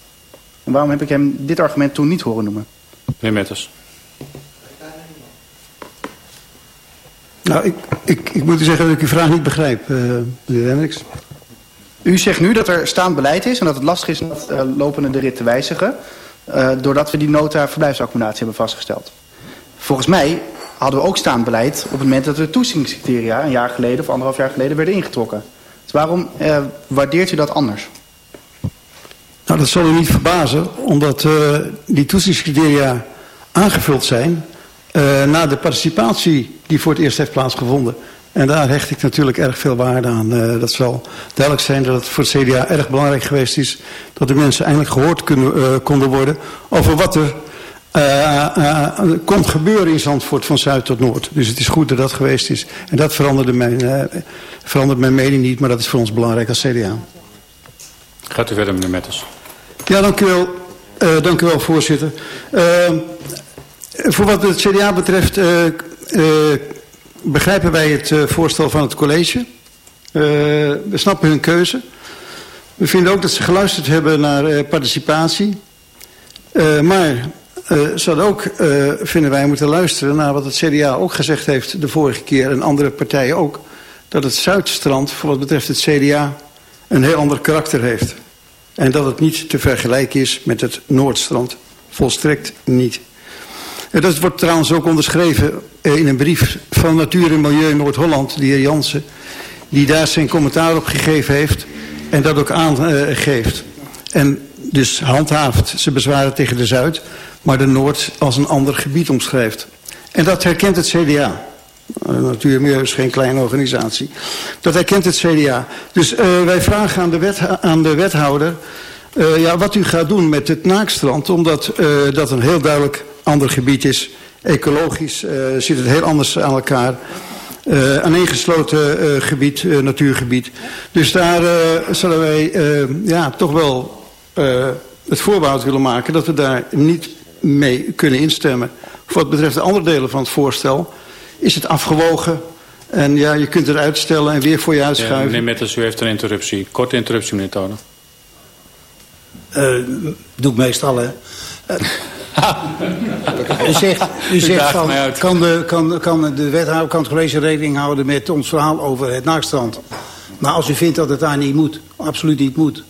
[SPEAKER 4] En waarom heb ik hem dit argument toen niet horen noemen?
[SPEAKER 2] Meneer Metters.
[SPEAKER 8] Nou, ik, ik, ik moet u zeggen dat ik uw vraag niet begrijp, eh, meneer Hendricks.
[SPEAKER 4] U zegt nu dat er staand beleid is en dat het lastig is om dat uh, lopende de rit te wijzigen. Uh, doordat we die nota verblijfsaccommodatie hebben vastgesteld. Volgens mij hadden we ook staand beleid op het moment dat de toetsingscriteria een jaar geleden of anderhalf jaar geleden werden ingetrokken. Dus waarom waardeert u dat anders?
[SPEAKER 8] Nou, dat zal u niet verbazen, omdat die toetsingscriteria aangevuld zijn uh, na de participatie die voor het eerst heeft plaatsgevonden. En daar hecht ik natuurlijk erg veel waarde aan. Uh, dat zal duidelijk zijn dat het voor het CDA erg belangrijk geweest is... dat de mensen eindelijk gehoord kunnen, uh, konden worden over wat er komt gebeuren in Zandvoort van zuid tot noord. Dus het is goed dat dat geweest is. En dat veranderde mijn, verandert mijn mening niet, maar dat is voor ons belangrijk als CDA.
[SPEAKER 2] Gaat u verder, meneer Metters.
[SPEAKER 8] Ja, dank u wel, dank u wel voorzitter. Voor wat het CDA betreft uh, uh, begrijpen wij het uh, voorstel van het college. Uh, we snappen hun keuze. We vinden ook dat ze geluisterd hebben naar participatie. Maar ze hadden ook, vinden wij, moeten luisteren naar wat het CDA ook gezegd heeft de vorige keer en andere partijen ook. Dat het Zuidstrand, voor wat betreft het CDA, een heel ander karakter heeft. En dat het niet te vergelijken is met het Noordstrand. Volstrekt niet. Dat wordt trouwens ook onderschreven in een brief van Natuur en Milieu Noord-Holland, de heer Jansen, die daar zijn commentaar op gegeven heeft en dat ook aangeeft. En dus handhaaft ze bezwaren tegen de Zuid, maar de Noord als een ander gebied omschrijft. En dat herkent het CDA. Natuur en Milieu is geen kleine organisatie. Dat herkent het CDA. Dus wij vragen aan de, aan de wethouder ja, wat u gaat doen met het Naakstrand, omdat dat een heel duidelijk ander gebied is. Ecologisch uh, zit het heel anders aan elkaar. Uh, aaneengesloten uh, gebied, uh, natuurgebied. Dus daar uh, zullen wij uh, ja, toch wel uh, het voorbehoud willen maken dat we daar niet mee kunnen instemmen. Voor wat betreft de andere delen van het voorstel is het afgewogen. En ja, je kunt het uitstellen en weer voor je uitschuiven. Ja,
[SPEAKER 2] meneer Metters, u heeft een interruptie. Korte interruptie, meneer Tonen.
[SPEAKER 10] Uh, doe ik meestal, hè. U zegt, u zegt van, kan de, kan, kan de wethouder, kan het college rekening houden met ons verhaal over het naakstrand. Maar als u vindt dat het daar niet moet, absoluut niet moet,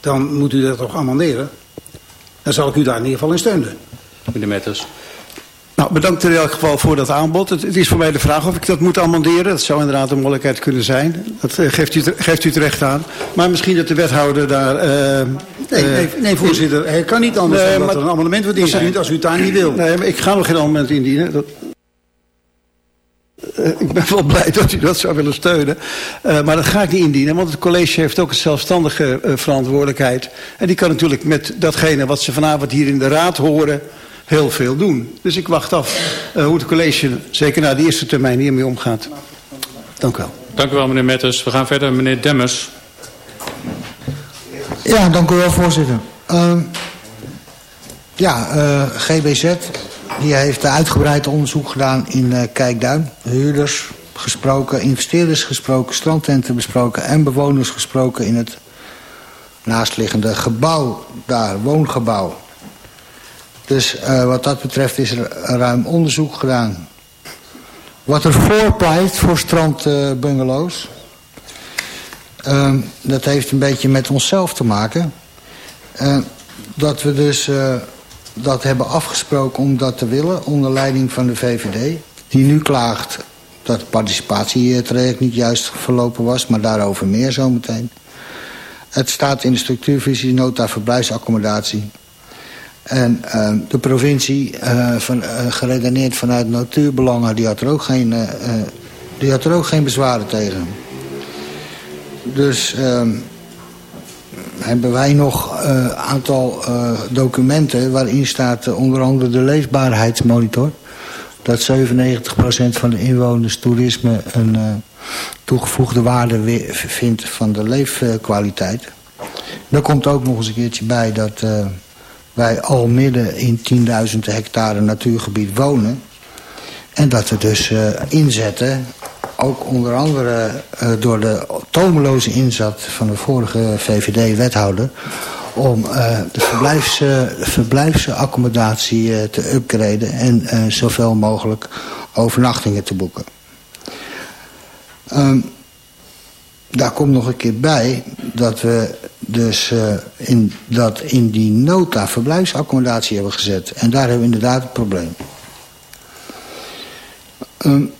[SPEAKER 10] dan moet u dat toch amenderen. Dan zal ik u daar in ieder geval in steunen.
[SPEAKER 2] Meneer Metters.
[SPEAKER 8] Nou, bedankt in elk geval voor dat aanbod. Het, het, is voor mij de vraag of ik dat moet amenderen. Dat zou inderdaad een mogelijkheid kunnen zijn. Dat uh, geeft, u, geeft u terecht aan. Maar misschien dat de wethouder daar... Uh,
[SPEAKER 10] nee, nee, nee, voorzitter. Het kan niet anders nee, dan dat er een amendement wordt ingediend als u het daar niet wil.
[SPEAKER 8] Nee, maar ik ga nog geen amendement indienen. Dat, uh, ik ben wel blij dat u dat zou willen steunen. Uh, maar dat ga ik niet indienen, want het college heeft ook een zelfstandige uh, verantwoordelijkheid. En die kan natuurlijk met datgene wat ze vanavond hier in de raad horen heel veel doen. Dus ik wacht af uh, hoe het college, zeker na de eerste termijn, hiermee omgaat. Dank u wel.
[SPEAKER 2] Dank u wel, meneer Metters. We gaan verder, meneer Demmers.
[SPEAKER 5] Ja, dank u wel, voorzitter. Uh, ja, uh, GBZ die heeft uitgebreid onderzoek gedaan in uh, Kijkduin. Huurders gesproken, investeerders gesproken, strandtenten besproken... en bewoners gesproken in het naastliggende gebouw daar, woongebouw. Dus uh, wat dat betreft is er ruim onderzoek gedaan. Wat er voorpleit voor strandbungalows... Uh, dat heeft een beetje met onszelf te maken. Uh, dat we dus uh, dat hebben afgesproken om dat te willen... onder leiding van de VVD. Die nu klaagt dat het participatietraject niet juist verlopen was... maar daarover meer zometeen. Het staat in de structuurvisie nota verblijfsaccommodatie. En uh, de provincie, uh, van, uh, geredeneerd vanuit natuurbelangen... die had er ook geen, die had er ook geen bezwaren tegen. Dus hebben wij nog een aantal documenten... waarin staat onder andere de leefbaarheidsmonitor... dat 97% van de inwoners toerisme een toegevoegde waarde vindt van de leefkwaliteit. Er komt ook nog eens een keertje bij dat wij al midden in 10.000 hectare natuurgebied wonen. En dat we dus uh, inzetten, ook onder andere uh, door de tomeloze inzet van de vorige VVD-wethouder... om de verblijfs, verblijfsaccommodatie te upgraden en zoveel mogelijk overnachtingen te boeken. Um, daar komt nog een keer bij dat we dus uh, in, dat in die nota verblijfsaccommodatie hebben gezet. En daar hebben we inderdaad het probleem. Um,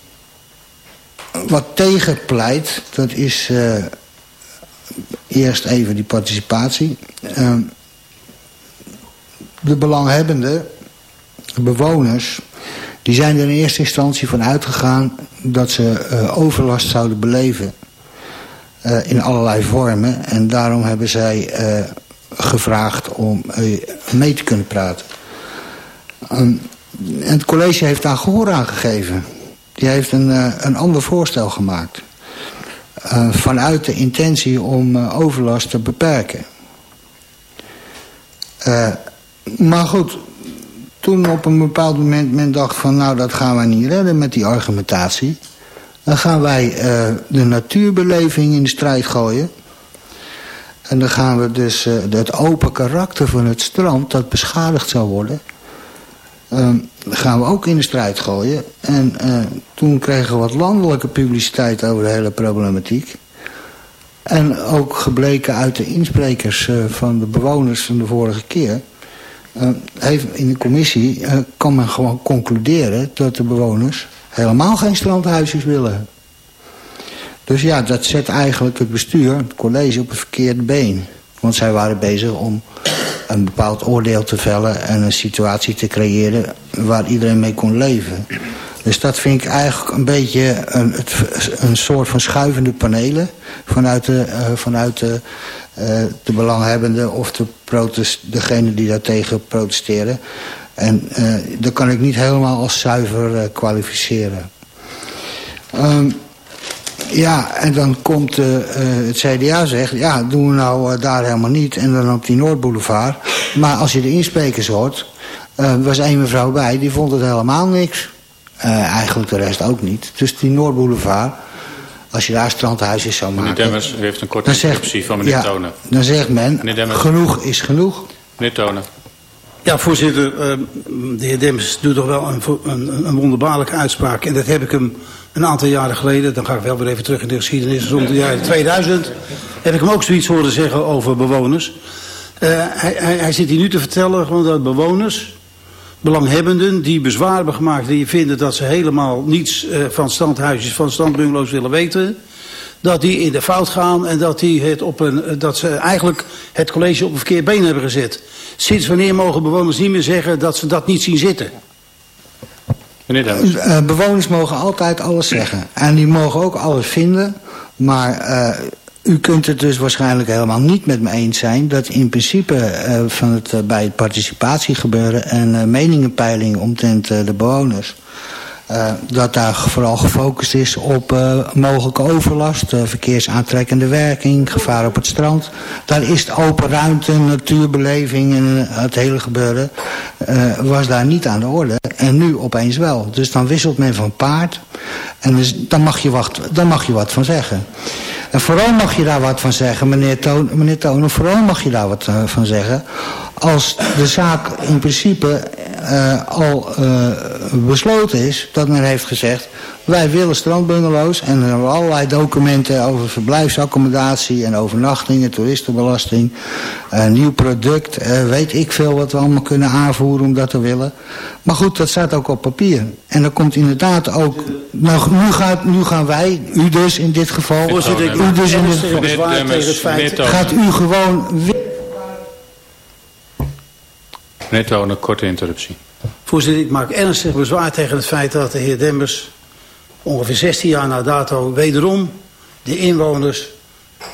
[SPEAKER 5] wat tegenpleit, dat is uh, eerst even die participatie. Um, de belanghebbenden, de bewoners, die zijn er in eerste instantie van uitgegaan dat ze uh, overlast zouden beleven uh, in allerlei vormen. En daarom hebben zij uh, gevraagd om mee te kunnen praten. En het college heeft daar gehoor aan gegeven. Die heeft een, een ander voorstel gemaakt. vanuit de intentie om overlast te beperken. maar goed, toen op een bepaald moment men dacht van... nou, dat gaan wij niet redden met die argumentatie... dan gaan wij uh, de natuurbeleving in de strijd gooien. En dan gaan we dus uh, het open karakter van het strand... dat beschadigd zou worden... Uh, gaan we ook in de strijd gooien. En uh, toen kregen we wat landelijke publiciteit over de hele problematiek. En ook gebleken uit de insprekers van de bewoners van de vorige keer... Uh, heeft in de commissie kan men gewoon concluderen dat de bewoners helemaal geen strandhuisjes willen. Dus ja, dat zet eigenlijk het bestuur, het college, op het verkeerde been. Want zij waren bezig om een bepaald oordeel te vellen en een situatie te creëren waar iedereen mee kon leven. Dus dat vind ik eigenlijk een beetje een, een soort van schuivende panelen vanuit de, uh, vanuit de, uh, de belanghebbenden of de protest, degene die daartegen protesteren. En uh, dat kan ik niet helemaal als zuiver kwalificeren. Um, ja, en dan komt uh, het CDA zegt... ja, doen we nou daar helemaal niet en dan op die Noordboulevard. Maar als je de insprekers hoort... Was één mevrouw bij, die vond het helemaal niks. eigenlijk de rest ook niet. Dus die Noordboulevard... als je daar strandhuisjes zou maken...
[SPEAKER 2] Meneer Demmers, u heeft een korte interruptie van meneer
[SPEAKER 5] ja,
[SPEAKER 2] Tonen.
[SPEAKER 5] Dan zegt men, genoeg is genoeg.
[SPEAKER 2] Meneer Tonen.
[SPEAKER 10] Ja, voorzitter, de heer Demmers doet toch wel een, een, een wonderbaarlijke uitspraak. En dat heb ik hem een aantal jaren geleden, dan ga ik wel weer even terug in de geschiedenis, rond de jaren 2000, heb ik hem ook zoiets horen zeggen over bewoners. Uh, hij, hij, hij zit hier nu te vertellen gewoon dat bewoners, belanghebbenden die bezwaar hebben gemaakt, die vinden dat ze helemaal niets uh, van standhuisjes, van standbungalows willen weten, dat die in de fout gaan en dat, die het op een, dat ze eigenlijk het college op een verkeerd been hebben gezet. Sinds wanneer mogen bewoners niet meer zeggen dat ze dat niet zien zitten?
[SPEAKER 5] Uh, bewoners mogen altijd alles zeggen. En die mogen ook alles vinden. Maar uh, u kunt het dus waarschijnlijk helemaal niet met me eens zijn... dat in principe uh, van het, bij het participatiegebeuren... en meningenpeiling omtrent de bewoners... Uh, dat daar vooral gefocust is op uh, mogelijke overlast, uh, verkeersaantrekkende werking, gevaar op het strand. Daar is de open ruimte, natuurbeleving en het hele gebeuren was daar niet aan de orde. En nu opeens wel. Dus dan wisselt men van paard en dan, mag je wat, dan mag je wat van zeggen. En vooral mag je daar wat van zeggen, meneer Toon, meneer Toon vooral mag je daar wat van zeggen als de zaak in principe uh, al uh, besloten is, dat men heeft gezegd, wij willen strandbungalows en er hebben allerlei documenten over verblijfsaccommodatie en overnachtingen, toeristenbelasting, uh, nieuw product, uh, weet ik veel wat we allemaal kunnen aanvoeren om dat te willen. Maar goed, dat staat ook op papier. En dan komt inderdaad ook, nou, nu, gaat, nu gaan wij, u dus in dit geval, u dus in dit geval, gaat u gewoon
[SPEAKER 2] Toon, een korte interruptie.
[SPEAKER 10] Voorzitter, ik maak ernstig bezwaar tegen het feit dat de heer Dembers ongeveer 16 jaar na dato wederom de inwoners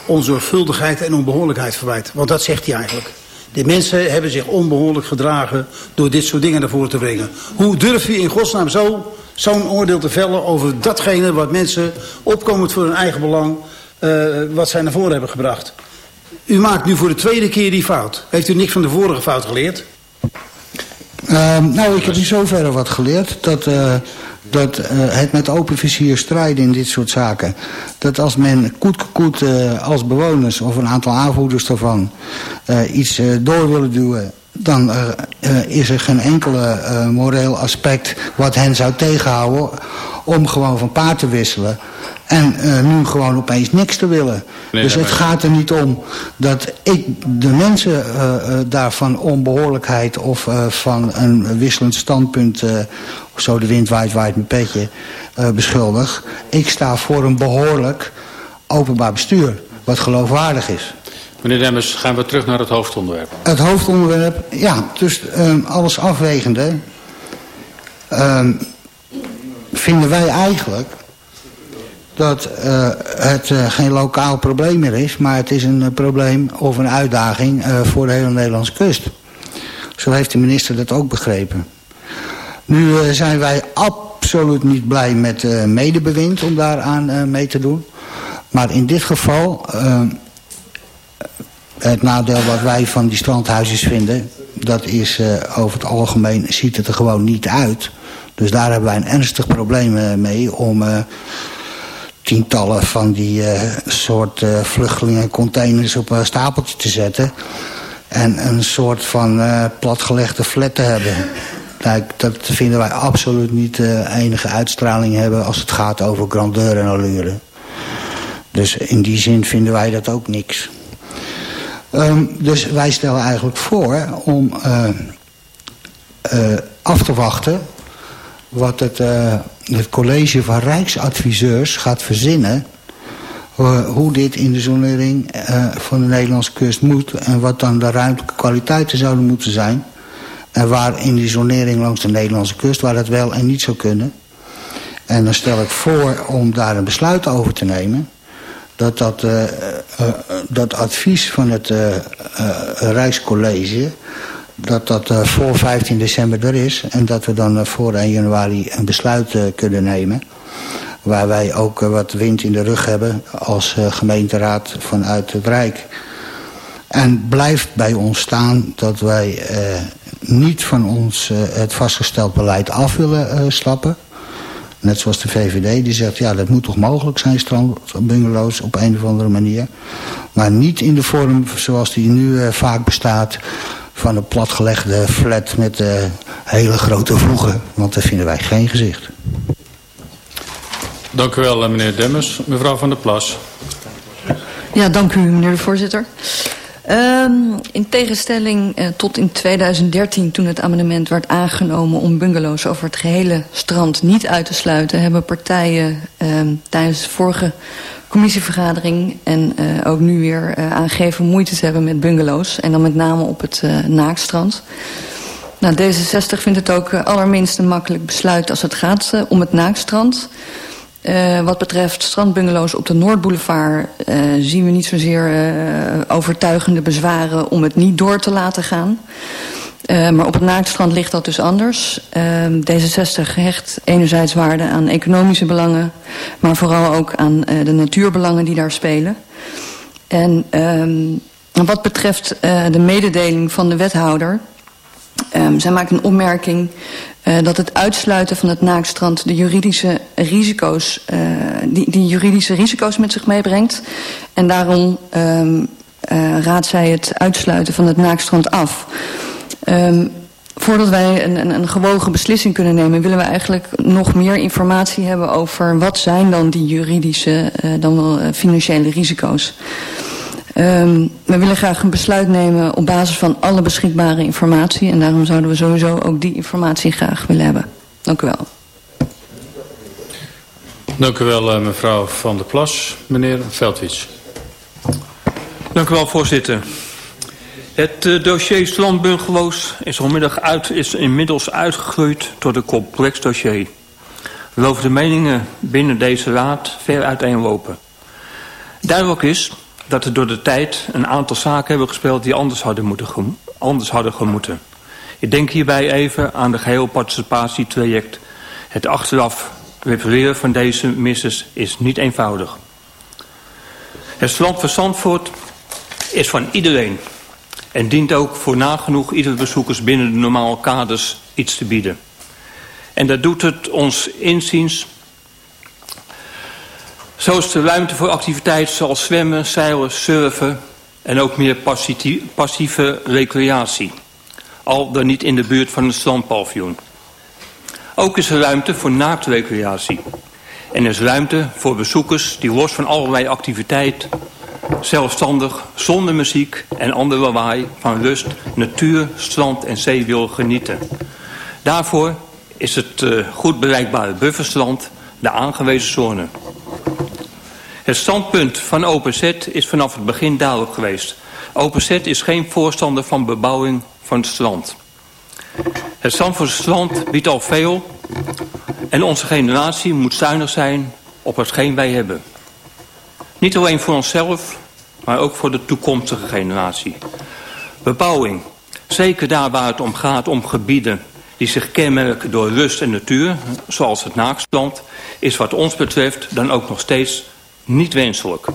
[SPEAKER 10] onzorgvuldigheid en onbehoorlijkheid verwijt. Want dat zegt hij eigenlijk. De mensen hebben zich onbehoorlijk gedragen door dit soort dingen naar voren te brengen. Hoe durf je in godsnaam zo zo'n oordeel te vellen over datgene wat mensen opkomend voor hun eigen belang, uh, wat zij naar voren hebben gebracht? U maakt nu voor de tweede keer die fout. Heeft u niks van de vorige fout geleerd?
[SPEAKER 5] Uh, nou, ik heb in zoverre wat geleerd dat, uh, dat uh, het met open vizier strijden in dit soort zaken. Dat als men koet uh, als bewoners of een aantal aanvoerders daarvan iets door willen duwen dan uh, uh, is er geen enkele uh, moreel aspect wat hen zou tegenhouden om gewoon van paard te wisselen. En uh, nu gewoon opeens niks te willen. Nee, dus het gaat er niet om dat ik de mensen daar van onbehoorlijkheid of van een wisselend standpunt, zo de wind waait, waait mijn petje, beschuldig. Ik sta voor een behoorlijk openbaar bestuur, wat geloofwaardig is.
[SPEAKER 2] Meneer Demmers, gaan we terug naar het hoofdonderwerp.
[SPEAKER 5] Het hoofdonderwerp, ja, dus um, alles afwegende um, vinden wij eigenlijk dat uh, het uh, geen lokaal probleem meer is, maar het is een uh, probleem of een uitdaging voor de hele Nederlandse kust. Zo heeft de minister dat ook begrepen. Nu zijn wij absoluut niet blij met medebewind om daaraan mee te doen. Maar in dit geval, uh, het nadeel wat wij van die strandhuisjes vinden, dat is uh, over het algemeen, ziet het er gewoon niet uit. Dus daar hebben wij een ernstig probleem mee om... Uh, tientallen van die soort vluchtelingencontainers op een stapeltje te zetten. En een soort van platgelegde flat te hebben. Kijk, dat vinden wij absoluut niet enige uitstraling hebben als het gaat over grandeur en allure. Dus in die zin vinden wij dat ook niks. Um, dus wij stellen eigenlijk voor om uh, uh, af te wachten wat het, uh, het college van Rijksadviseurs gaat verzinnen... Hoe dit in de zonering van de Nederlandse kust moet... en wat dan de ruimtelijke kwaliteiten zouden moeten zijn... en waar in die zonering langs de Nederlandse kust... waar dat wel en niet zou kunnen... en dan stel ik voor om daar een besluit over te nemen... dat dat, uh, uh, dat advies van het Rijkscollege dat dat voor 15 december er is. En dat we dan voor 1 januari een besluit kunnen nemen. Waar wij ook wat wind in de rug hebben als gemeenteraad vanuit het Rijk. En blijft bij ons staan dat wij niet van ons het vastgesteld beleid af willen slappen. Net zoals de VVD, die zegt, ja, dat moet toch mogelijk zijn, strandbungalows op een of andere manier. Maar niet in de vorm zoals die nu vaak bestaat van een platgelegde flat met uh, hele grote vloegen. Want daar vinden wij geen gezicht.
[SPEAKER 2] Dank u wel, meneer Demmers. Mevrouw van der Plas.
[SPEAKER 13] Ja, dank u, meneer de voorzitter. Um, in tegenstelling uh, tot in 2013, toen het amendement werd aangenomen om bungalows over het gehele strand niet uit te sluiten, hebben partijen um, tijdens de vorige commissievergadering en uh, ook nu weer uh, aangeven moeite te hebben met bungalows. En dan met name op het Naakstrand. Nou, D66 vindt het ook allerminst een makkelijk besluit als het gaat om het Naakstrand. Uh, wat betreft strandbungalows op de Noordboulevard uh, zien we niet zozeer uh, overtuigende bezwaren om het niet door te laten gaan. Maar op het Naaktstrand ligt dat dus anders. Uh, D66 hecht enerzijds waarde aan economische belangen... maar vooral ook aan de natuurbelangen die daar spelen. En um, wat betreft de mededeling van de wethouder... Um, zij maakt een opmerking uh, dat het uitsluiten van het naakstrand de juridische risico's, uh, die, die juridische risico's met zich meebrengt. En daarom um, uh, raadt zij het uitsluiten van het naakstrand af. Um, voordat wij een, een, een gewogen beslissing kunnen nemen... willen we eigenlijk nog meer informatie hebben over... wat zijn dan die juridische, dan wel financiële risico's. Um, we willen graag een besluit nemen op basis van alle beschikbare informatie... en daarom zouden we sowieso ook die informatie graag willen hebben. Dank u wel.
[SPEAKER 2] Dank u wel, uh, mevrouw Van der Plas. Meneer Veldwits.
[SPEAKER 3] Dank u wel, voorzitter. Het uh, dossier strandbungalows is, uit, is inmiddels uitgegroeid tot een complex dossier. Waarover de meningen binnen deze raad ver uiteenlopen. Duidelijk is dat er door de tijd een aantal zaken hebben gespeeld die anders hadden, moeten, anders hadden gemoeten. Ik denk hierbij even aan de geheel participatietraject. Het achteraf repareren van deze misses is niet eenvoudig. Het strand van Zandvoort is van iedereen en dient ook voor nagenoeg iedere bezoekers binnen de normale kaders iets te bieden. En dat doet het ons inziens zo is de ruimte voor activiteiten zoals zwemmen, zeilen, surfen en ook meer passieve recreatie. Al dan niet in de buurt van een strandpaviljoen. Ook is er ruimte voor naaktrecreatie. En er is ruimte voor bezoekers die los van allerlei activiteit... zelfstandig, zonder muziek en andere lawaai... van rust, natuur, strand en zee willen genieten. Daarvoor is het uh, goed bereikbare bufferstrand de aangewezen zone. Het standpunt van OPZ is vanaf het begin duidelijk geweest. OPZ is geen voorstander van bebouwing van het strand. Het strand voor het strand biedt al veel... en onze generatie moet zuinig zijn op hetgeen wij hebben. Niet alleen voor onszelf, maar ook voor de toekomstige generatie. Bebouwing, zeker daar waar het om gaat om gebieden die zich kenmerken door rust en natuur, zoals het naakstrand, is wat ons betreft dan ook nog steeds niet wenselijk.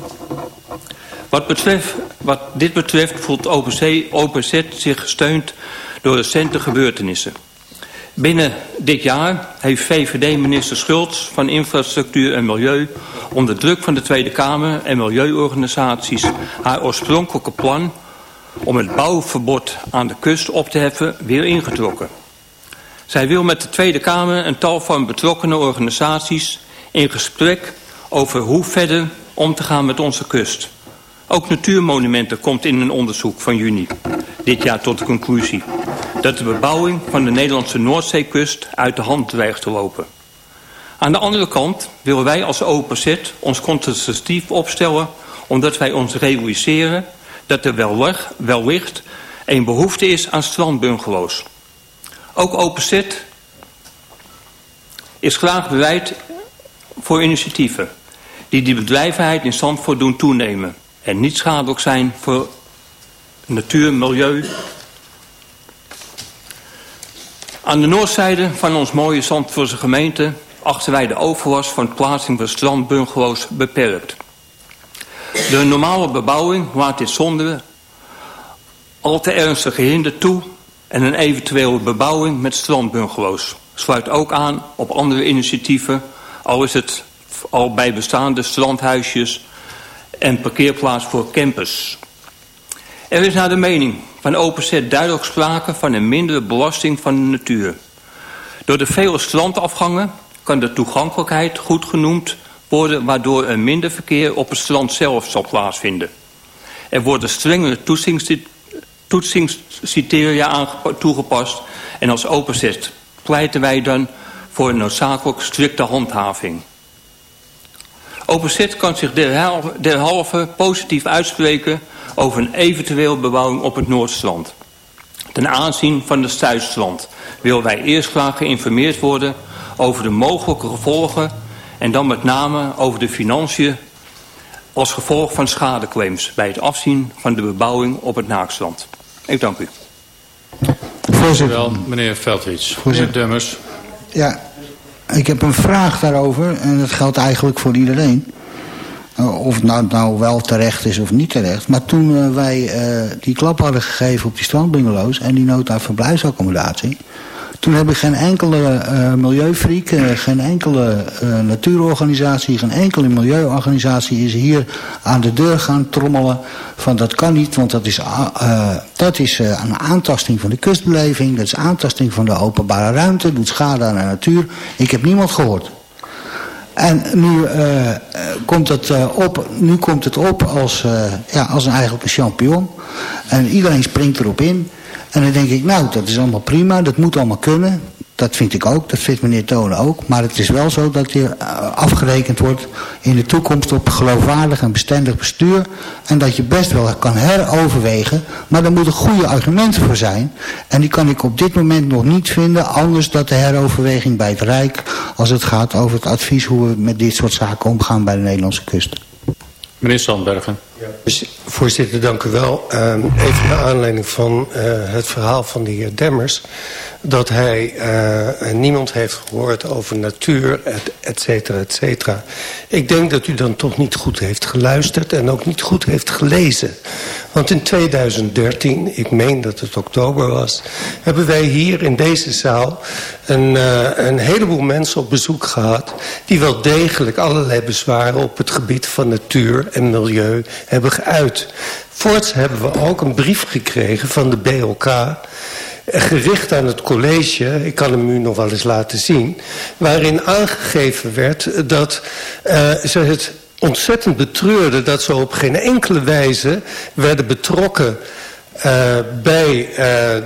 [SPEAKER 3] Wat, betreft, wat dit betreft voelt OPC, OPZ zich gesteund door recente gebeurtenissen. Binnen dit jaar heeft VVD-minister Schultz van Infrastructuur en Milieu... onder druk van de Tweede Kamer en milieuorganisaties... haar oorspronkelijke plan om het bouwverbod aan de kust op te heffen weer ingetrokken. Zij wil met de Tweede Kamer een tal van betrokkenen organisaties... in gesprek over hoe verder om te gaan met onze kust. Ook Natuurmonumenten komt in een onderzoek van juni dit jaar tot de conclusie... dat de bebouwing van de Nederlandse Noordzeekust uit de hand dreigt te lopen. Aan de andere kant willen wij als OPZ ons contraceptief opstellen... omdat wij ons realiseren dat er wellicht een behoefte is aan strandbungalows. Ook OPZ is graag bereid voor initiatieven die die bedrijvigheid in Zandvoort doen toenemen. En niet schadelijk zijn voor natuur, milieu. Aan de noordzijde van ons mooie Zandvoortse gemeente... achten wij de overwas van plaatsing van strandbungalows beperkt. De normale bebouwing laat dit zonder al te ernstige hinder toe... en een eventuele bebouwing met strandbungalows sluit ook aan op andere initiatieven... al is het al bij bestaande strandhuisjes en parkeerplaats voor campers. Er is naar de mening van OPZ duidelijk sprake van een mindere belasting van de natuur. Door de vele strandafgangen kan de toegankelijkheid goed genoemd worden... waardoor er minder verkeer op het strand zelf zal plaatsvinden. Er worden strengere toetsingscriteria toegepast... en als OPZ pleiten wij dan voor een noodzakelijk strikte handhaving. OpenZ kan zich derhalve positief uitspreken over een eventueel bebouwing op het Noordstrand. Ten aanzien van het Zuidstrand willen wij eerst graag geïnformeerd worden over de mogelijke gevolgen en dan met name over de financiën als gevolg van schadeclaims bij het afzien van de bebouwing op het Naakstrand. Ik dank u.
[SPEAKER 5] Voorzitter.
[SPEAKER 2] Wel, meneer Veldwits.
[SPEAKER 5] Voorzitter.
[SPEAKER 2] Meneer Dummers.
[SPEAKER 5] Ja, ik heb een vraag daarover en dat geldt eigenlijk voor iedereen. Uh, of het nou, nou wel terecht is of niet terecht. Maar toen uh, wij uh, die klap hadden gegeven op die strandbungalows en die nota verblijfsaccommodatie... Toen heb ik geen enkele uh, uh, geen enkele uh, natuurorganisatie, geen enkele milieuorganisatie is hier aan de deur gaan trommelen van dat kan niet, want dat is, dat is een aantasting van de kustbeleving, dat is aantasting van de openbare ruimte, doet schade aan de natuur. Ik heb niemand gehoord. En nu, komt het, op, nu komt het op als, ja, als een, eigenlijk een champignon. En iedereen springt erop in. En dan denk ik, nou, dat is allemaal prima, dat moet allemaal kunnen. Dat vind ik ook, dat vindt meneer Tonen ook. Maar het is wel zo dat er afgerekend wordt in de toekomst op geloofwaardig en bestendig bestuur. En dat je best wel kan heroverwegen. Maar daar moeten goede argumenten voor zijn. En die kan ik op dit moment nog niet vinden. Anders dan de heroverweging bij het Rijk. Als het gaat over het advies hoe we met dit soort zaken omgaan bij de Nederlandse kust.
[SPEAKER 2] Meneer Sandbergen.
[SPEAKER 12] Ja, dus, voorzitter, dank u wel. Uh, even naar aanleiding van uh, het verhaal van de heer Demmers... dat hij uh, niemand heeft gehoord over natuur, et, et cetera, et cetera. Ik denk dat u dan toch niet goed heeft geluisterd... en ook niet goed heeft gelezen. Want in 2013, ik meen dat het oktober was... hebben wij hier in deze zaal een, een heleboel mensen op bezoek gehad... die wel degelijk allerlei bezwaren op het gebied van natuur en milieu hebben geuit. Voorts hebben we ook een brief gekregen van de BLK... gericht aan het college, ik kan hem u nog wel eens laten zien... waarin aangegeven werd dat uh, ze het ontzettend betreurde... dat ze op geen enkele wijze werden betrokken... Uh, bij uh,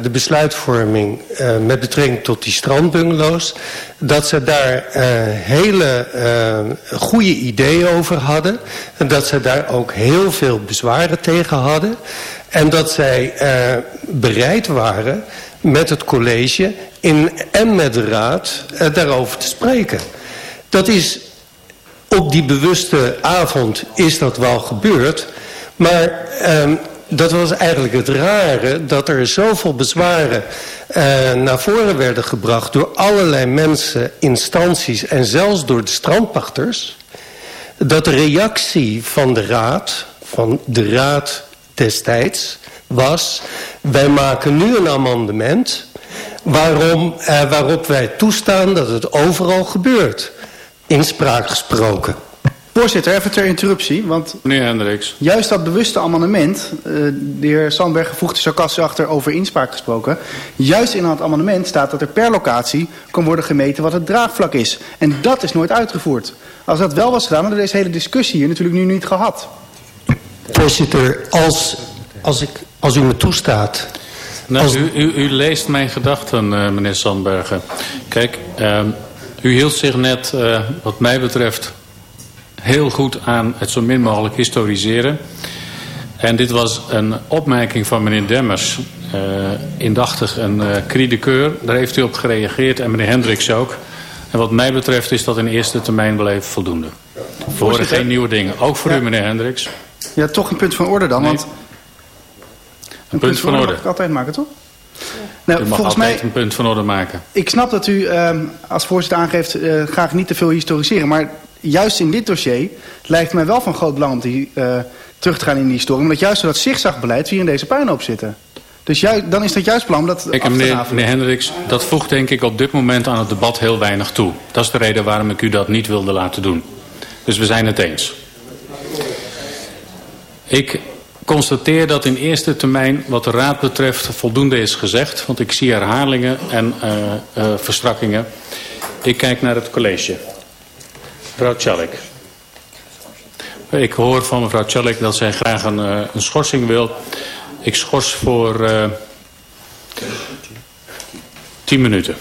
[SPEAKER 12] de besluitvorming uh, met betrekking tot die strandbungalows... dat ze daar hele goede ideeën over hadden... en dat ze daar ook heel veel bezwaren tegen hadden... en dat zij bereid waren met het college in, en met de raad daarover te spreken. Dat is op die bewuste avond is dat wel gebeurd... maar dat was eigenlijk het rare dat er zoveel bezwaren uh, naar voren werden gebracht door allerlei mensen, instanties en zelfs door de strandpachters. Dat de reactie van de raad, van de raad destijds, was wij maken nu een amendement waarom, uh, waarop wij toestaan dat het overal gebeurt. Inspraak gesproken.
[SPEAKER 4] Voorzitter, even ter interruptie. Want
[SPEAKER 2] Meneer Hendricks.
[SPEAKER 4] Juist dat bewuste amendement, uh, de heer Sandberg voegt de sarcastisch achter over inspraak gesproken. Juist in het amendement staat dat er per locatie kan worden gemeten wat het draagvlak is. En dat is nooit uitgevoerd. Als dat wel was gedaan, hadden we deze hele discussie hier natuurlijk nu niet gehad.
[SPEAKER 12] Voorzitter, als, als, ik, als u me toestaat...
[SPEAKER 2] Nou,
[SPEAKER 12] als...
[SPEAKER 2] u, u, u leest mijn gedachten, uh, meneer Sandbergen. Kijk, uh, u hield zich net, uh, wat mij betreft heel goed aan het zo min mogelijk historiseren. En dit was een opmerking van meneer Demmers. Uh, indachtig een uh, cri de. Daar heeft u op gereageerd en meneer Hendricks ook. En wat mij betreft is dat in eerste termijn wel even voldoende. Voor geen nieuwe dingen. Ook voor
[SPEAKER 4] Ja.
[SPEAKER 2] u meneer Hendricks.
[SPEAKER 4] Ja, toch een punt van orde dan.
[SPEAKER 2] Nee.
[SPEAKER 4] Want
[SPEAKER 2] Een punt van orde.
[SPEAKER 4] mag ik altijd maken, toch?
[SPEAKER 2] U
[SPEAKER 4] Nou,
[SPEAKER 2] mag
[SPEAKER 4] volgens mij,
[SPEAKER 2] een punt van orde maken.
[SPEAKER 4] ik snap dat u uh, als voorzitter aangeeft uh, graag niet te veel historiseren. Maar juist in dit dossier lijkt mij wel van groot belang om die, uh, terug te gaan in die historie. Omdat juist door dat zigzagbeleid we hier in deze puinhoop zitten. Dus dan is dat juist belang om dat te
[SPEAKER 2] meneer, Hendricks, dat voegt denk ik op dit moment aan het debat heel weinig toe. Dat is de reden waarom ik u dat niet wilde laten doen. Dus we zijn het eens. Ik constateer dat in eerste termijn wat de raad betreft voldoende is gezegd. Want ik zie herhalingen en uh, uh, verstrakkingen. Ik kijk naar het college. Mevrouw Tjallik. Ik hoor van mevrouw Tjallik dat zij graag een, uh, een schorsing wil. Ik schors voor uh, tien minuten.